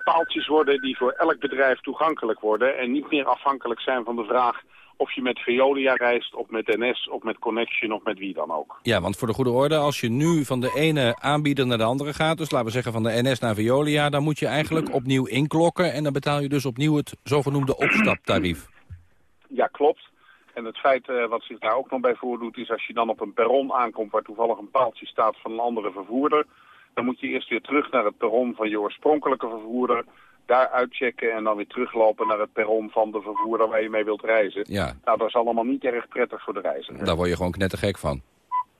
paaltjes worden die voor elk bedrijf toegankelijk worden en niet meer afhankelijk zijn van de vraag of je met Veolia reist, of met NS, of met Connection, of met wie dan ook. Ja, want voor de goede orde, als je nu van de ene aanbieder naar de andere gaat... dus laten we zeggen van de NS naar Veolia... dan moet je eigenlijk opnieuw inklokken... en dan betaal je dus opnieuw het zogenoemde opstaptarief. Ja, klopt. En het feit uh, wat zich daar ook nog bij voordoet... is als je dan op een perron aankomt waar toevallig een paaltje staat van een andere vervoerder... dan moet je eerst weer terug naar het perron van je oorspronkelijke vervoerder daar uitchecken en dan weer teruglopen naar het perron van de vervoerder waar je mee wilt reizen. Ja. Nou, dat is allemaal niet erg prettig voor de reiziger. Daar word je gewoon knettergek van.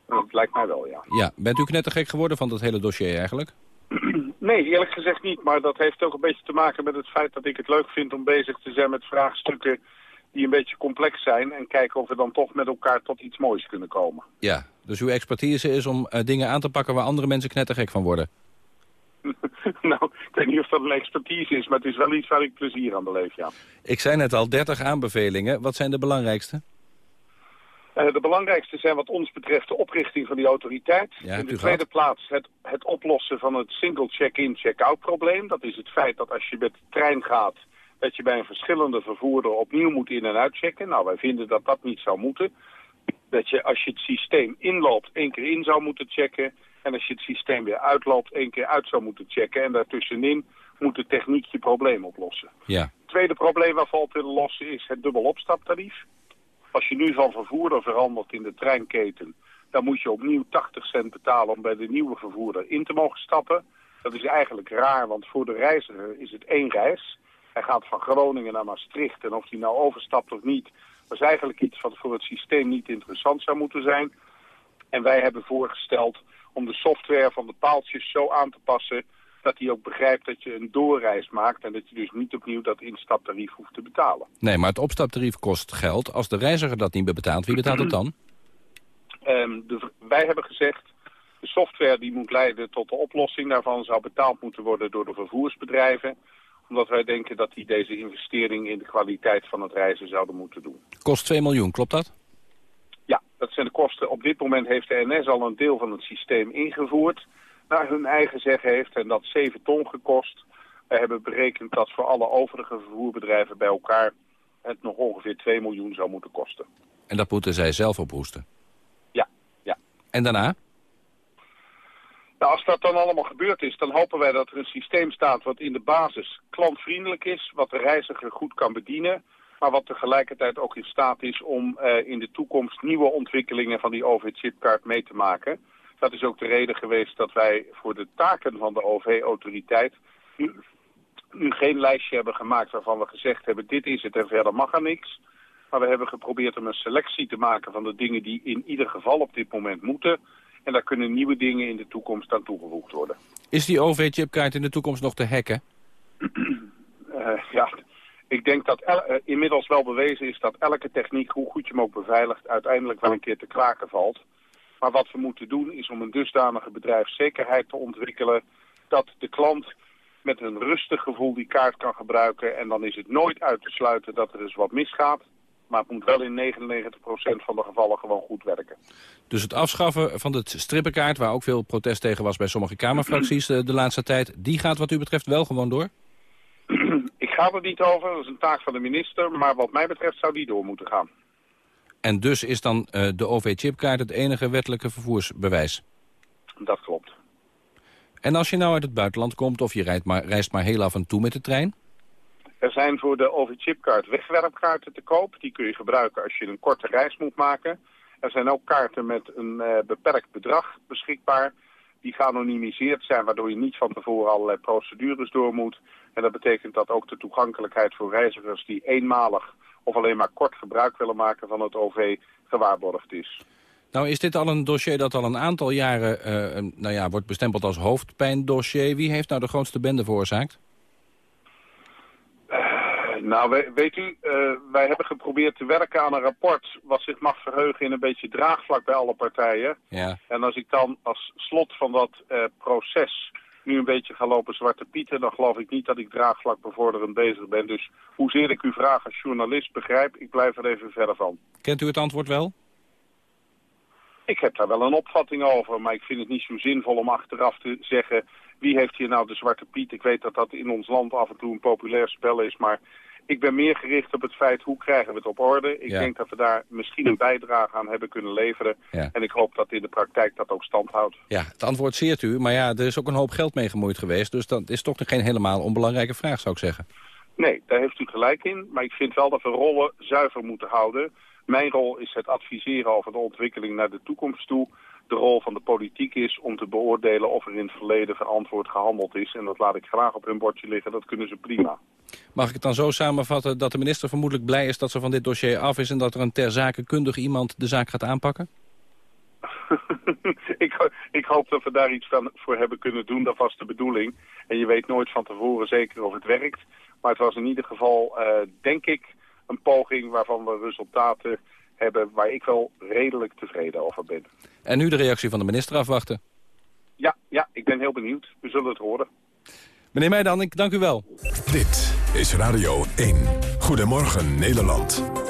Dat lijkt mij wel, ja. Ja, bent u knettergek geworden van dat hele dossier eigenlijk? [clears throat] Nee, eerlijk gezegd niet. Maar dat heeft ook een beetje te maken met het feit dat ik het leuk vind om bezig te zijn met vraagstukken die een beetje complex zijn. En kijken of we dan toch met elkaar tot iets moois kunnen komen. Ja, dus uw expertise is om uh, dingen aan te pakken waar andere mensen knettergek van worden? [laughs] nou, ik weet niet of dat een expertise is, maar het is wel iets waar ik plezier aan beleef, ja. Ik zei net al, 30 aanbevelingen. Wat zijn de belangrijkste? Uh, de belangrijkste zijn wat ons betreft de oprichting van die autoriteit. Ja, In de tweede plaats het, het oplossen van het single check-in, check-out probleem. Dat is het feit dat als je met de trein gaat, dat je bij een verschillende vervoerder opnieuw moet in- en uitchecken. Nou, wij vinden dat dat niet zou moeten. Dat je als je het systeem inloopt, één keer in zou moeten checken en als je het systeem weer uitloopt, één keer uit zou moeten checken. En daartussenin moet de techniek je probleem oplossen. Ja. Het tweede probleem waar op willen lossen is het dubbel opstaptarief. Als je nu van vervoerder verandert in de treinketen, dan moet je opnieuw 80 cent betalen om bij de nieuwe vervoerder in te mogen stappen. Dat is eigenlijk raar, want voor de reiziger is het één reis. Hij gaat van Groningen naar Maastricht en of hij nou overstapt of niet, is eigenlijk iets wat voor het systeem niet interessant zou moeten zijn. En wij hebben voorgesteld om de software van de paaltjes zo aan te passen dat hij ook begrijpt dat je een doorreis maakt... en dat je dus niet opnieuw dat instaptarief hoeft te betalen. Nee, maar het opstaptarief kost geld. Als de reiziger dat niet meer betaalt, wie betaalt het dan? Um, de, wij hebben gezegd, de software die moet leiden tot de oplossing daarvan... zou betaald moeten worden door de vervoersbedrijven omdat wij denken dat die deze investering in de kwaliteit van het reizen zouden moeten doen. Kost 2 miljoen, klopt dat? Ja, dat zijn de kosten. Op dit moment heeft de NS al een deel van het systeem ingevoerd. Naar hun eigen zeggen heeft en dat 7 ton gekost. We hebben berekend dat voor alle overige vervoerbedrijven bij elkaar het nog ongeveer 2 miljoen zou moeten kosten. En dat moeten zij zelf ophoesten? Ja, ja. En daarna? Nou, als dat dan allemaal gebeurd is, dan hopen wij dat er een systeem staat wat in de basis klantvriendelijk is, wat de reiziger goed kan bedienen, maar wat tegelijkertijd ook in staat is om uh, in de toekomst nieuwe ontwikkelingen van die OV-chipkaart mee te maken. Dat is ook de reden geweest dat wij voor de taken van de OV-autoriteit nu, nu geen lijstje hebben gemaakt waarvan we gezegd hebben dit is het en verder mag er niks. Maar we hebben geprobeerd om een selectie te maken van de dingen die in ieder geval op dit moment moeten. En daar kunnen nieuwe dingen in de toekomst aan toegevoegd worden. Is die OV-chipkaart in de toekomst nog te hacken? uh, [clears throat] ja, ik denk dat uh, inmiddels wel bewezen is dat elke techniek, hoe goed je hem ook beveiligt, uiteindelijk wel een keer te kraken valt. Maar wat we moeten doen is om een dusdanige bedrijfszekerheid te ontwikkelen dat de klant met een rustig gevoel die kaart kan gebruiken. En dan is het nooit uit te sluiten dat er eens wat misgaat. Maar het moet wel in 99% van de gevallen gewoon goed werken. Dus het afschaffen van de strippenkaart, waar ook veel protest tegen was bij sommige Kamerfracties de, de laatste tijd, die gaat wat u betreft wel gewoon door? Ik ga er niet over, dat is een taak van de minister. Maar wat mij betreft zou die door moeten gaan. En dus is dan uh, de OV-chipkaart het enige wettelijke vervoersbewijs? Dat klopt. En als je nou uit het buitenland komt of je rijdt maar, reist maar heel af en toe met de trein? Er zijn voor de OV-chipkaart wegwerpkaarten te koop. Die kun je gebruiken als je een korte reis moet maken. Er zijn ook kaarten met een uh, beperkt bedrag beschikbaar. Die geanonimiseerd zijn, waardoor je niet van tevoren allerlei procedures door moet. En dat betekent dat ook de toegankelijkheid voor reizigers die eenmalig of alleen maar kort gebruik willen maken van het OV gewaarborgd is. Nou is dit al een dossier dat al een aantal jaren uh, nou ja, wordt bestempeld als hoofdpijndossier. Wie heeft nou de grootste bende veroorzaakt? Nou, weet, u, uh, wij hebben geprobeerd te werken aan een rapport wat zich mag verheugen in een beetje draagvlak bij alle partijen. Ja. En als ik dan als slot van dat uh, proces nu een beetje ga lopen zwarte pieten, dan geloof ik niet dat ik draagvlak bevorderend bezig ben. Dus hoezeer ik uw vraag als journalist begrijp, ik blijf er even verder van. Kent u het antwoord wel? Ik heb daar wel een opvatting over, maar ik vind het niet zo zinvol om achteraf te zeggen... wie heeft hier nou de Zwarte Piet? Ik weet dat dat in ons land af en toe een populair spel is, maar ik ben meer gericht op het feit hoe krijgen we het op orde. Ik Ja. denk dat we daar misschien een bijdrage aan hebben kunnen leveren. Ja. En ik hoop dat in de praktijk dat ook stand houdt. Ja, het antwoord zeert u, maar ja, er is ook een hoop geld mee gemoeid geweest. Dus dat is toch geen helemaal onbelangrijke vraag, zou ik zeggen. Nee, daar heeft u gelijk in. Maar ik vind wel dat we rollen zuiver moeten houden. Mijn rol is het adviseren over de ontwikkeling naar de toekomst toe. De rol van de politiek is om te beoordelen of er in het verleden verantwoord gehandeld is. En dat laat ik graag op hun bordje liggen. Dat kunnen ze prima. Mag ik het dan zo samenvatten dat de minister vermoedelijk blij is dat ze van dit dossier af is... en dat er een ter zake kundig iemand de zaak gaat aanpakken? [laughs] ik, ik hoop dat we daar iets van voor hebben kunnen doen. Dat was de bedoeling. En je weet nooit van tevoren zeker of het werkt. Maar het was in ieder geval, eh, denk ik, een poging waarvan we resultaten hebben... waar ik wel redelijk tevreden over ben. En nu de reactie van de minister afwachten. Ja, ja, ik ben heel benieuwd. We zullen het horen. Meneer Meidan, ik dank u wel. Dit is Radio 1. Goedemorgen Nederland.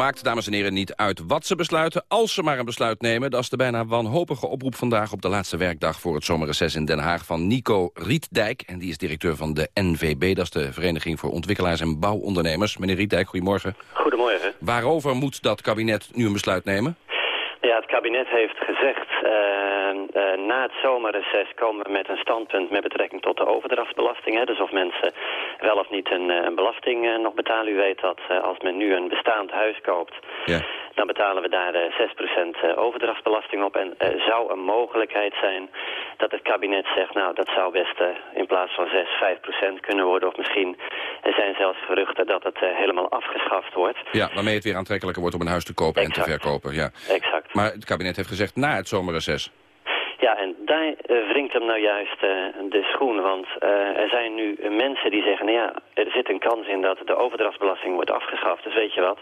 Maakt, dames en heren, niet uit wat ze besluiten. Als ze maar een besluit nemen, dat is de bijna wanhopige oproep vandaag... op de laatste werkdag voor het zomerreces in Den Haag van Nico Rietdijk. En die is directeur van de NVB, dat is de Vereniging voor Ontwikkelaars en Bouwondernemers. Meneer Rietdijk, goedemorgen. Goedemorgen. Waarover moet dat kabinet nu een besluit nemen? Ja, het kabinet heeft gezegd, eh, eh, na het zomerreces komen we met een standpunt met betrekking tot de overdrachtsbelasting. Hè. Dus of mensen wel of niet een, eh, een belasting nog betalen. U weet dat als men nu een bestaand huis koopt, Ja. Dan betalen we daar eh, 6% eh, overdrachtsbelasting op. En er zou een mogelijkheid zijn dat het kabinet zegt, nou dat zou best eh, in plaats van 6, 5% kunnen worden. Of misschien er zijn zelfs geruchten dat het eh, helemaal afgeschaft wordt. Ja, waarmee het weer aantrekkelijker wordt om een huis te kopen en te verkopen. Ja. Exact. Maar het kabinet heeft gezegd na het zomerreces. Ja, en daar eh, wringt hem nou juist eh, de schoen. Want eh, er zijn nu mensen die zeggen... nou ja, er zit een kans in dat de overdrachtsbelasting wordt afgeschaft. Dus weet je wat,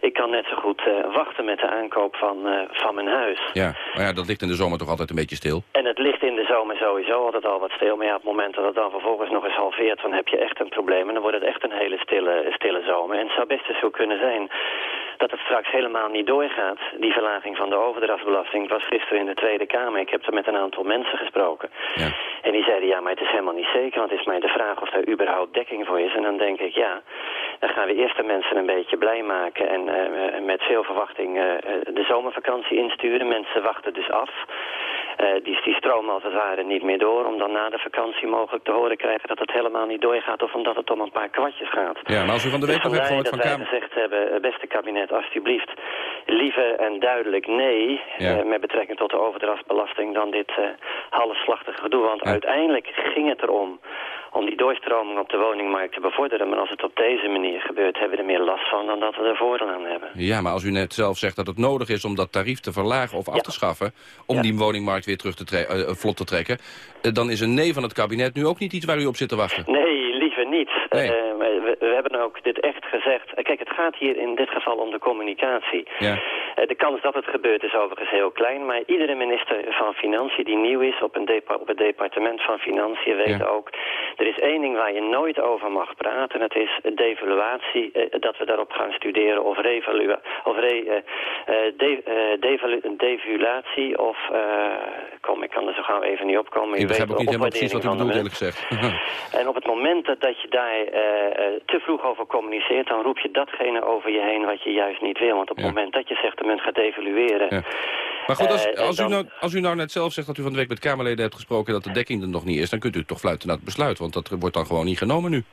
ik kan net zo goed wachten met de aankoop van, van mijn huis. Ja, maar ja, dat ligt in de zomer toch altijd een beetje stil. En het ligt in de zomer sowieso altijd al wat stil. Maar ja, op het moment dat het dan vervolgens nog eens halveert... dan heb je echt een probleem. En dan wordt het echt een hele stille, stille zomer. En het zou best eens zo kunnen zijn dat het straks helemaal niet doorgaat. Die verlaging van de overdrachtsbelasting. Was gisteren in de Tweede Kamer. Ik heb er met een aantal mensen gesproken. En die zeiden, ja, maar het is helemaal niet zeker. Want het is maar de vraag of daar überhaupt dekking voor is. En dan denk ik, ja, dan gaan we eerst de mensen een beetje blij maken. En eh, met veel verwachting eh, eh, de zomervakantie insturen. Mensen wachten dus af. Eh, die, die stromen als het ware niet meer door. Om dan na de vakantie mogelijk te horen krijgen dat het helemaal niet doorgaat. Of omdat het om een paar kwartjes gaat. Ja, maar als u van de week dus nog hebt gehoord van dat wij Kamer... gezegd hebben, eh, beste kabinet, alstublieft, liever en duidelijk nee... Ja. eh, met betrekking tot de overdrachtsbelasting dan dit eh halfslachtige gedoe. Want uiteindelijk ging het erom om die doorstroming op de woningmarkt te bevorderen. Maar als het op deze manier gebeurt, hebben we er meer last van dan dat we er voordeel aan hebben. Ja, maar als u net zelf zegt dat het nodig is om dat tarief te verlagen of af te schaffen... om die woningmarkt weer terug te eh, vlot te trekken... dan is een nee van het kabinet nu ook niet iets waar u op zit te wachten. Nee, liever niet. Maar we, we hebben ook dit echt gezegd. Eh, Kijk, het gaat hier in dit geval om de communicatie. Ja. de kans dat het gebeurt is overigens heel klein. Maar iedere minister van Financiën die nieuw is op, een op het departement van Financiën weet ook... er is één ding waar je nooit over mag praten. Dat is devaluatie, dat we daarop gaan studeren of revalua, of re, de, devulatie of... kom, ik kan er zo gauw even niet opkomen. Ik begrijp ook niet helemaal precies wat u bedoelt, eerlijk gezegd. [laughs] en op het moment dat, dat je daar te vroeg over communiceert... dan roep je datgene over je heen wat je juist niet wil. Want op het moment dat je zegt de munt gaat devalueren... Ja. Maar goed, als, als, u nou, als u nou net zelf zegt dat u van de week met Kamerleden hebt gesproken... dat de dekking er nog niet is, dan kunt u toch fluiten naar het besluit. Want dat wordt dan gewoon niet genomen nu.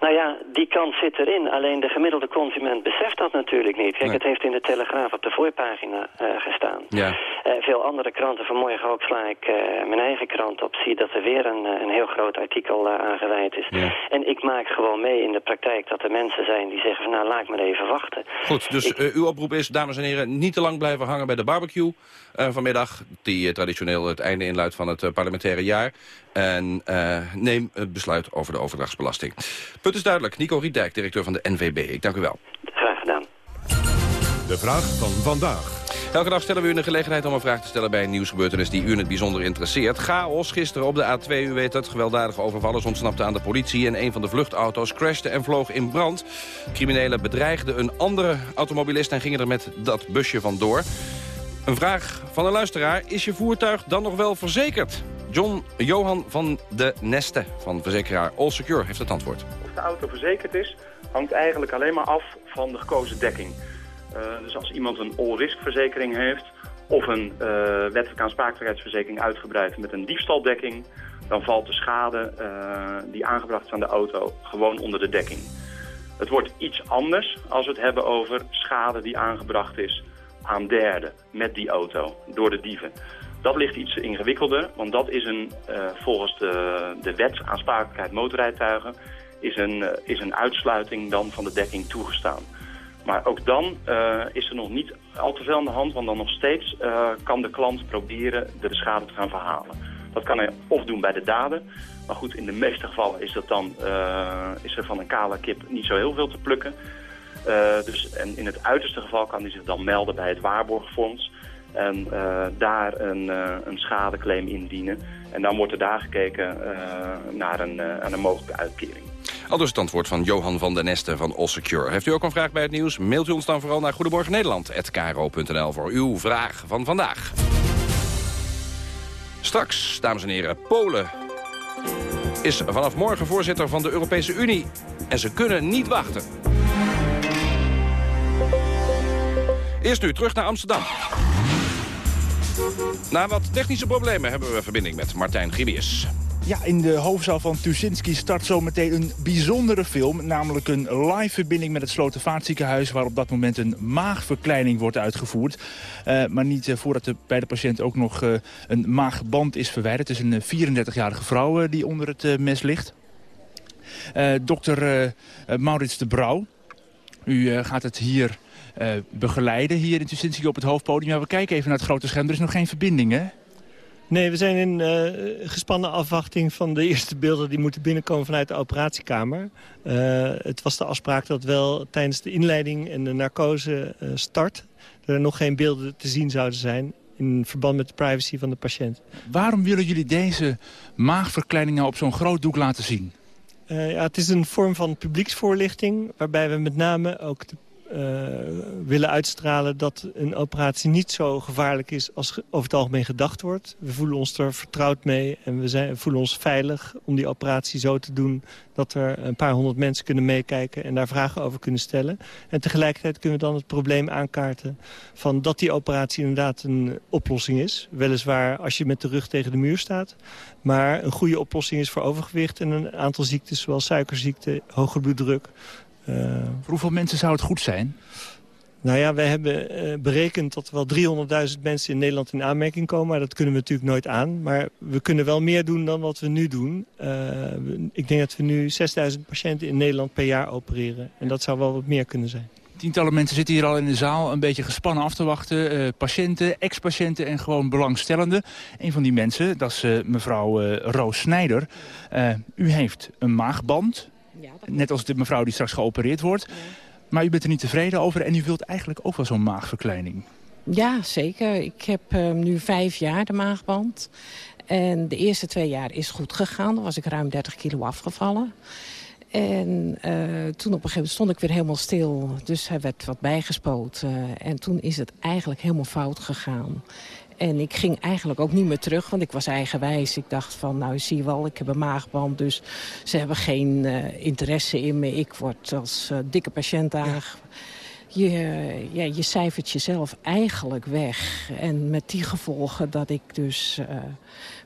Nou ja, die kans zit erin. Alleen de gemiddelde consument beseft dat natuurlijk niet. Kijk, het heeft in de Telegraaf op de voorpagina uh, gestaan. Ja. Uh, veel andere kranten, vanmorgen ook sla ik uh, mijn eigen krant op... zie dat er weer een, een heel groot artikel aangeweid is. Ja. En ik maak gewoon mee in de praktijk dat er mensen zijn die zeggen... van nou, laat maar even wachten. Goed, dus ik... uw oproep is, dames en heren, niet te lang blijven hangen bij de barbecue... vanmiddag, die traditioneel het einde inluidt van het parlementaire jaar. En neem het besluit over de overdrachtsbelasting punt is duidelijk. Nico Riedijk, directeur van de NVB. Ik dank u wel. Graag gedaan. De vraag van vandaag. Elke dag stellen we u de gelegenheid om een vraag te stellen bij een nieuwsgebeurtenis die u in het bijzonder interesseert. Chaos gisteren op de A2, u weet het. Gewelddadige overvallers ontsnapten aan de politie en een van de vluchtauto's crashte en vloog in brand. Criminelen bedreigden een andere automobilist en gingen er met dat busje vandoor. Een vraag van een luisteraar. Is je voertuig dan nog wel verzekerd? John Johan van de Neste van verzekeraar All Secure heeft het antwoord. Auto verzekerd is, hangt eigenlijk alleen maar af van de gekozen dekking. Uh, dus als iemand een all-risk verzekering heeft of een uh, wettelijke aansprakelijkheidsverzekering uitgebreid met een diefstaldekking, dan valt de schade uh, die aangebracht is aan de auto gewoon onder de dekking. Het wordt iets anders als we het hebben over schade die aangebracht is aan derden met die auto door de dieven. Dat ligt iets ingewikkelder, want dat is een, volgens de, de wet aansprakelijkheid motorrijtuigen... Is een, uh, is een uitsluiting dan van de dekking toegestaan. Maar ook dan uh, is er nog niet al te veel aan de hand, want dan nog steeds kan de klant proberen de schade te gaan verhalen. Dat kan hij of doen bij de daden, maar goed, in de meeste gevallen is, dat dan, is er van een kale kip niet zo heel veel te plukken. dus, en in het uiterste geval kan hij zich dan melden bij het waarborgfonds... En daar een, een schadeclaim indienen. En dan wordt er daar gekeken naar een, een mogelijke uitkering. Al dus het antwoord van Johan van den Nesten van Allsecure. Heeft u ook een vraag bij het nieuws? Mailt u ons dan vooral naar goedemorgennederland.kro.nl voor uw vraag van vandaag. Straks, dames en heren, Polen is vanaf morgen voorzitter van de Europese Unie. En ze kunnen niet wachten. Eerst nu terug naar Amsterdam. Na wat technische problemen hebben we verbinding met Martijn Grimius. Ja, in de hoofdzaal van Tuschinski start zometeen een bijzondere film. Namelijk een live verbinding met het Slotervaartziekenhuis... waar op dat moment een maagverkleining wordt uitgevoerd. Uh, maar niet uh, voordat er bij de patiënt ook nog uh, een maagband is verwijderd. Het is een 34-jarige vrouw die onder het mes ligt. dokter Maurits de Brouw, u gaat het hier begeleiden hier in Tuschinski op het hoofdpodium. Ja, we kijken even naar het grote scherm. Er is nog geen verbinding, hè? Nee, we zijn in uh, gespannen afwachting van de eerste beelden... die moeten binnenkomen vanuit de operatiekamer. Uh, het was de afspraak dat wel tijdens de inleiding en de narcose start... er nog geen beelden te zien zouden zijn in verband met de privacy van de patiënt. Waarom willen jullie deze maagverkleining nou op zo'n groot doek laten zien? Ja, het is een vorm van publieksvoorlichting... waarbij we met name ook de uh, willen uitstralen dat een operatie niet zo gevaarlijk is als over het algemeen gedacht wordt. We voelen ons er vertrouwd mee en we zijn, voelen ons veilig om die operatie zo te doen dat er een paar honderd mensen kunnen meekijken en daar vragen over kunnen stellen. En tegelijkertijd kunnen we dan het probleem aankaarten van dat die operatie inderdaad een oplossing is. Weliswaar als je met de rug tegen de muur staat. Maar een goede oplossing is voor overgewicht en een aantal ziektes zoals suikerziekte, hoge bloeddruk, Voor hoeveel mensen zou het goed zijn? Nou ja, wij hebben uh, berekend dat er wel 300.000 mensen in Nederland in aanmerking komen. Maar dat kunnen we natuurlijk nooit aan. Maar we kunnen wel meer doen dan wat we nu doen. Uh, ik denk dat we nu 6.000 patiënten in Nederland per jaar opereren. En dat zou wel wat meer kunnen zijn. Tientallen mensen zitten hier al in de zaal een beetje gespannen af te wachten. Uh, patiënten, ex-patiënten en gewoon belangstellenden. Een van die mensen, dat is mevrouw Roos Snijder. u heeft een maagband, Net als de mevrouw die straks geopereerd wordt. Maar u bent er niet tevreden over en u wilt eigenlijk ook wel zo'n maagverkleining. Ja, zeker. Ik heb uh, nu vijf jaar de maagband. En de eerste twee jaar is goed gegaan. Dan was ik ruim 30 kilo afgevallen. En uh, toen op een gegeven moment stond ik weer helemaal stil. Dus hij werd wat bijgespoten. En toen is het eigenlijk helemaal fout gegaan. En ik ging eigenlijk ook niet meer terug, want ik was eigenwijs. Ik dacht van, nou zie je wel, ik heb een maagband, dus ze hebben geen uh, interesse in me. Ik word als uh, dikke patiënt aangegeven. Je, ja, je cijfert jezelf eigenlijk weg. En met die gevolgen dat ik dus uh,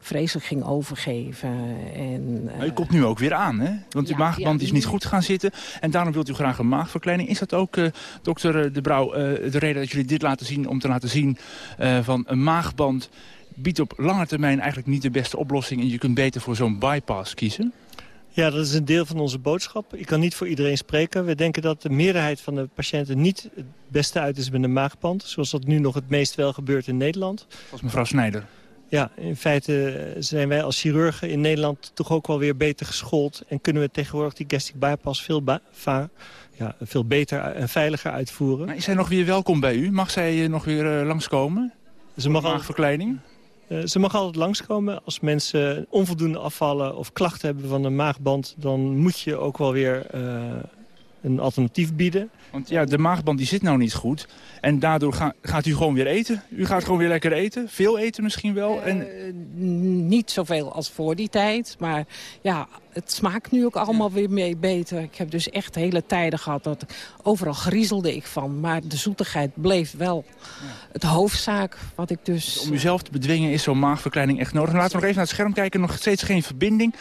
vreselijk ging overgeven. En, uh, maar u komt nu ook weer aan, hè? Want uw ja, maagband ja, is niet goed gaan zitten. En daarom wilt u graag een maagverkleining. Is dat ook, uh, dokter De Brouw, de reden dat jullie dit laten zien... om te laten zien van een maagband biedt op lange termijn eigenlijk niet de beste oplossing... en je kunt beter voor zo'n bypass kiezen? Ja, dat is een deel van onze boodschap. Ik kan niet voor iedereen spreken. We denken dat de meerderheid van de patiënten niet het beste uit is met een maagband. Zoals dat nu nog het meest wel gebeurt in Nederland. Zoals mevrouw Snijder. Ja, in feite zijn wij als chirurgen in Nederland toch ook wel weer beter geschoold. En kunnen we tegenwoordig die gastric bypass veel, ja, veel beter en veiliger uitvoeren. Maar is zij nog weer welkom bij u? Mag zij nog weer uh, langskomen? Ze mag al verkleining? Uh, ze mag altijd langskomen. Als mensen onvoldoende afvallen of klachten hebben van een maagband... dan moet je ook wel weer uh, een alternatief bieden. Want ja, de maagband die zit nou niet goed. En daardoor ga, gaat u gewoon weer eten. U gaat gewoon weer lekker eten. Veel eten misschien wel. En... Uh, niet zoveel als voor die tijd. Maar ja, het smaakt nu ook allemaal weer mee beter. Ik heb dus echt hele tijden gehad dat overal griezelde ik van. Maar de zoetigheid bleef wel ja. het hoofdzaak wat ik dus... dus om uzelf te bedwingen is zo'n maagverkleining echt nodig. Laten we nog even naar het scherm kijken. Nog steeds geen verbinding.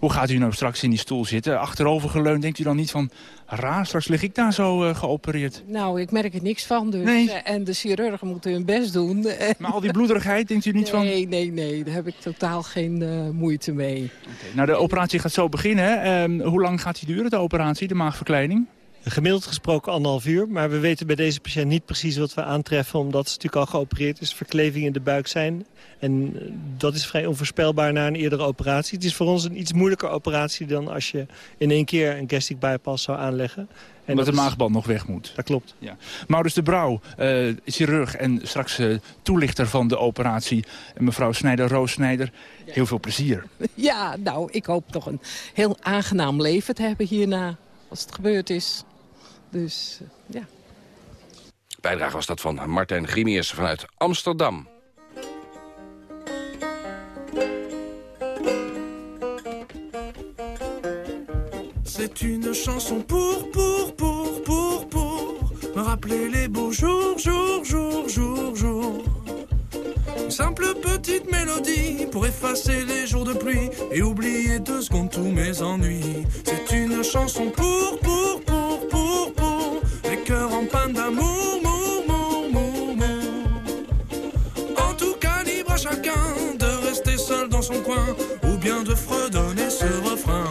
Hoe gaat u nou straks in die stoel zitten? Achterover geleund, denkt u dan niet van... raar, straks lig ik daar zo uh, geopereerd? Nou, ik merk er niks van dus. Nee. En de chirurgen moeten hun best doen. [laughs] Maar al die bloederigheid, denkt u niet nee, van... Nee, nee, nee. Daar heb ik totaal geen uh, moeite mee. Okay. Nou, de operatie gaat zo beginnen. Um, hoe lang gaat die duren, de operatie, de maagverkleining? Gemiddeld gesproken anderhalf uur, maar we weten bij deze patiënt niet precies wat we aantreffen... omdat ze natuurlijk al geopereerd is, verklevingen in de buik zijn. En dat is vrij onvoorspelbaar na een eerdere operatie. Het is voor ons een iets moeilijker operatie dan als je in één keer een gastric bypass zou aanleggen. En Omdat de maagband is... nog weg moet. Dat klopt. Ja. Maurits de Brouw, uh, chirurg en straks uh, toelichter van de operatie. En mevrouw Snijder-Roos Snijder, ja. heel veel plezier. [laughs] Ja, nou, ik hoop toch een heel aangenaam leven te hebben hierna, als het gebeurd is. Dus, uh, ja. Bijdrage was dat van Martijn Grimius vanuit Amsterdam. C'est une chanson pour, pour, pour, pour, pour me rappeler les beaux jours, jours, jours, jours, jours. Une simple petite mélodie pour effacer les jours de pluie et oublier deux secondes tous mes ennuis. C'est une chanson pour, pour, pour, pour, pour les cœurs en panne d'amour, mour, mour, mour, mour. En tout cas, libre à chacun de rester seul dans son coin ou bien de fredonner ce refrain.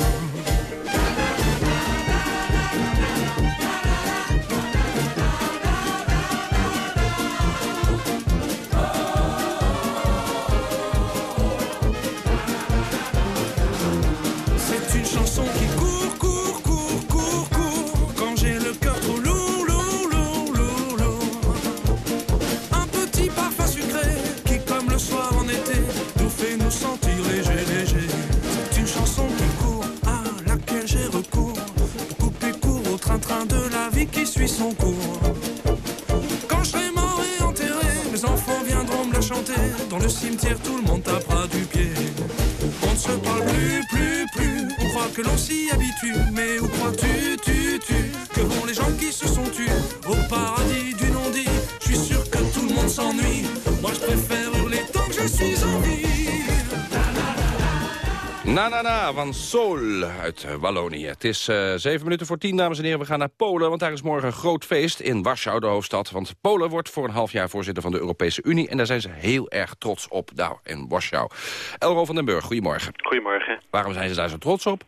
Van Soul uit Wallonië. Het is uh, zeven minuten voor tien, dames en heren. We gaan naar Polen, want daar is morgen een groot feest in Warschau, de hoofdstad. Want Polen wordt voor een half jaar voorzitter van de Europese Unie. En daar zijn ze heel erg trots op, daar in Warschau. Elro van den Burg, goedemorgen. Goedemorgen. Waarom zijn ze daar zo trots op?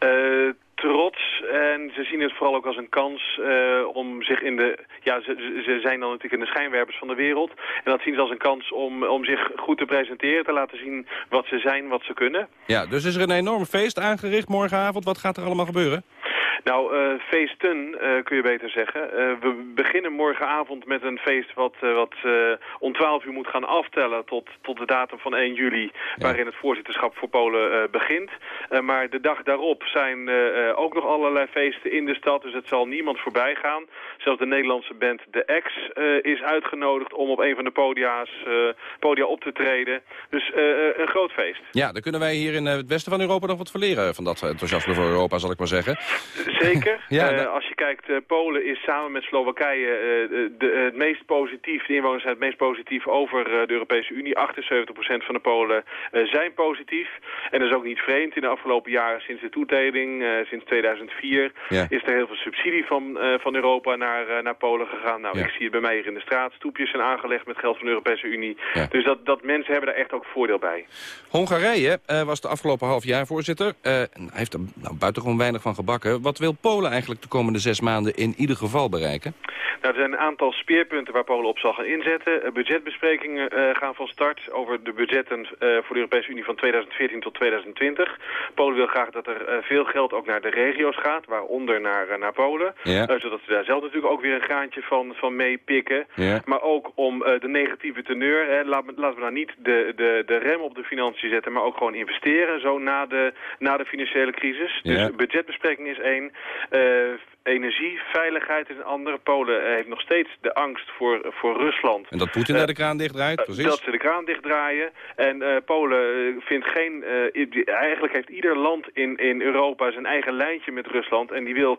Uh, trots en ze zien het vooral ook als een kans uh, om zich in de... Ja, ze, ze zijn dan natuurlijk in de schijnwerpers van de wereld. En dat zien ze als een kans om, om zich goed te presenteren, te laten zien wat ze zijn, wat ze kunnen. Ja, dus is er een enorm feest aangericht morgenavond. Wat gaat er allemaal gebeuren? Nou, uh, feesten uh, kun je beter zeggen. Uh, we beginnen morgenavond met een feest wat, wat om 12 uur moet gaan aftellen tot, tot de datum van 1 juli, waarin het voorzitterschap voor Polen begint. maar de dag daarop zijn ook nog allerlei feesten in de stad, dus het zal niemand voorbij gaan. Zelfs de Nederlandse band The X is uitgenodigd om op een van de podia's, podia op te treden. Dus een groot feest. Ja, dan kunnen wij hier in het westen van Europa nog wat verleren van dat enthousiasme voor Europa, zal ik maar zeggen. [laughs] Zeker. ja, uh, als je kijkt, uh, Polen is samen met Slowakije uh, de, het meest positief, de inwoners zijn het meest positief over de Europese Unie. 78% van de Polen zijn positief. En dat is ook niet vreemd. In de afgelopen jaren, sinds de toetreding, sinds 2004, ja. is er heel veel subsidie van, van Europa naar, naar Polen gegaan. Nou, ja. ik zie het bij mij hier in de straat. Stoepjes zijn aangelegd met geld van de Europese Unie. Dus dat, dat mensen hebben daar echt ook voordeel bij. Hongarije was de afgelopen half jaar voorzitter. heeft er nou, buitengewoon weinig van gebakken. Wat wil Polen eigenlijk de komende zes maanden in ieder geval bereiken? Nou, er zijn een aantal speerpunten waar Polen op zal gaan inzetten. Uh, budgetbespreking uh, gaan van start over de budgetten uh, voor de Europese Unie van 2014 tot 2020. Polen wil graag dat er veel geld ook naar de regio's gaat, waaronder naar, naar Polen. Ja. zodat ze daar zelf natuurlijk ook weer een graantje van, van meepikken. Ja. Maar ook om de negatieve teneur, hè, laat, laten we nou niet de, de, de rem op de financiën zetten, maar ook gewoon investeren zo na de, na de financiële crisis. Dus budgetbespreking is één. Energie, veiligheid is een andere. Polen heeft nog steeds de angst voor, voor Rusland. En dat Poetin naar de kraan dichtdraait, uh, precies? Dat ze de kraan dichtdraaien. En Polen vindt geen... Eigenlijk heeft ieder land in, in Europa zijn eigen lijntje met Rusland. En die wil,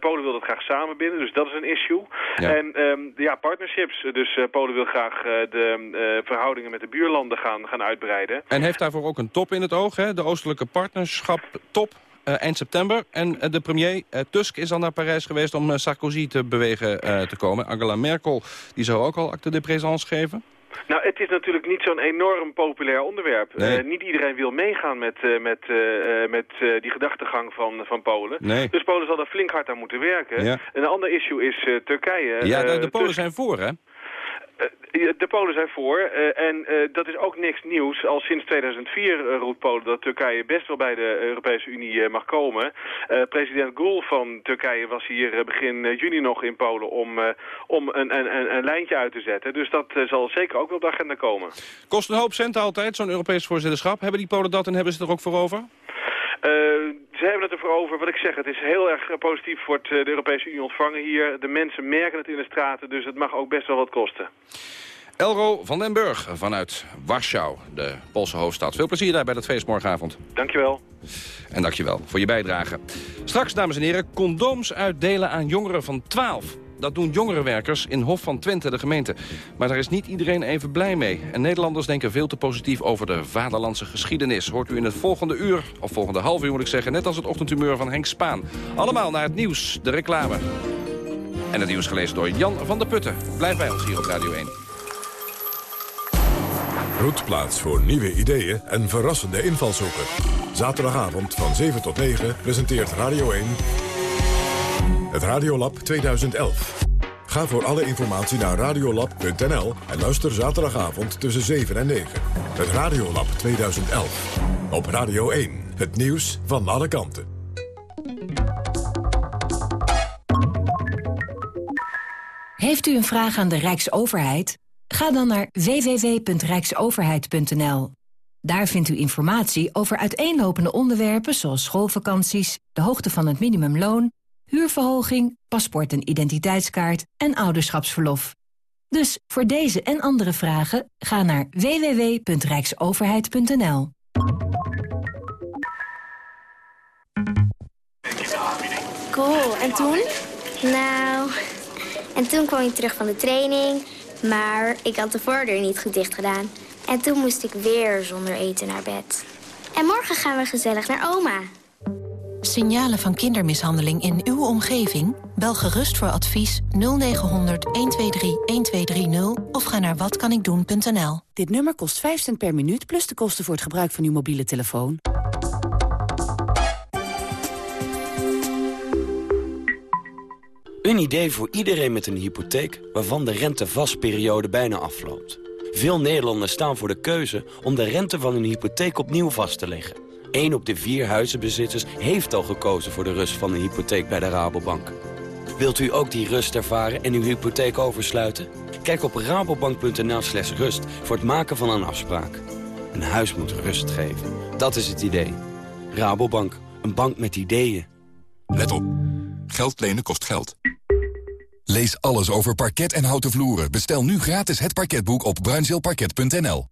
Polen wil dat graag samenbinden, dus dat is een issue. Ja. En um, ja, partnerships. Dus Polen wil graag de verhoudingen met de buurlanden gaan, gaan uitbreiden. En heeft daarvoor ook een top in het oog, hè? De oostelijke partnerschap top? Uh, eind september. En uh, de premier uh, Tusk is al naar Parijs geweest om Sarkozy te bewegen te komen. Angela Merkel die zou ook al acte de présence geven. Nou, het is natuurlijk niet zo'n enorm populair onderwerp. Nee. Uh, niet iedereen wil meegaan met, uh, met, uh, met die gedachtegang van, van Polen. Nee. Dus Polen zal daar flink hard aan moeten werken. Ja. Een ander issue is Turkije. Ja, de, de Polen zijn voor, hè? De Polen zijn voor uh, en uh, dat is ook niks nieuws. Al sinds 2004 uh, roept Polen dat Turkije best wel bij de Europese Unie mag komen. president Gül van Turkije was hier begin juni nog in Polen om, om een, een, een, lijntje uit te zetten. Dus dat zal zeker ook op de agenda komen. Kost een hoop centen altijd, zo'n Europees voorzitterschap. Hebben die Polen dat en hebben ze er ook voor over? Uh, ze hebben het ervoor over. Wat ik zeg, het is heel erg positief. Wordt de Europese Unie ontvangen hier. De mensen merken het in de straten, dus het mag ook best wel wat kosten. Elro van den Burg vanuit Warschau, de Poolse hoofdstad. Veel plezier daar bij dat feest morgenavond. Dankjewel. En dankjewel voor je bijdrage. Straks, dames en heren, condooms uitdelen aan jongeren van 12. Dat doen jongerenwerkers in Hof van Twente, de gemeente. Maar daar is niet iedereen even blij mee. En Nederlanders denken veel te positief over de vaderlandse geschiedenis. Hoort u in het volgende uur, of volgende half uur moet ik zeggen... net als het ochtendhumeur van Henk Spaan. Allemaal naar het nieuws, de reclame. En het nieuws gelezen door Jan van der Putten. Blijf bij ons hier op Radio 1. Roetplaats voor nieuwe ideeën en verrassende invalshoeken. Zaterdagavond van 7 tot 9 presenteert Radio 1... het Radiolab 2011. Ga voor alle informatie naar radiolab.nl en luister zaterdagavond tussen 7 en 9. Het Radiolab 2011. Op Radio 1. Het nieuws van alle kanten. Heeft u een vraag aan de Rijksoverheid? Ga dan naar www.rijksoverheid.nl. Daar vindt u informatie over uiteenlopende onderwerpen zoals schoolvakanties, de hoogte van het minimumloon, huurverhoging, paspoort en identiteitskaart en ouderschapsverlof. Dus voor deze en andere vragen ga naar www.rijksoverheid.nl. Cool, en toen? Nou, en toen kwam ik terug van de training, maar ik had de voordeur niet goed dicht gedaan. En toen moest ik weer zonder eten naar bed. En morgen gaan we gezellig naar oma. Signalen van kindermishandeling in uw omgeving? Bel gerust voor advies 0900 123 1230 of ga naar watkanikdoen.nl. Dit nummer kost 5 cent per minuut plus de kosten voor het gebruik van uw mobiele telefoon. Een idee voor iedereen met een hypotheek waarvan de rentevastperiode bijna afloopt. Veel Nederlanders staan voor de keuze om de rente van hun hypotheek opnieuw vast te leggen. 1 op de vier huizenbezitters heeft al gekozen voor de rust van een hypotheek bij de Rabobank. Wilt u ook die rust ervaren en uw hypotheek oversluiten? Kijk op rabobank.nl slash rust voor het maken van een afspraak. Een huis moet rust geven. Dat is het idee. Rabobank, een bank met ideeën. Let op. Geld lenen kost geld. Lees alles over parket en houten vloeren. Bestel nu gratis het parketboek op bruinzeelparket.nl.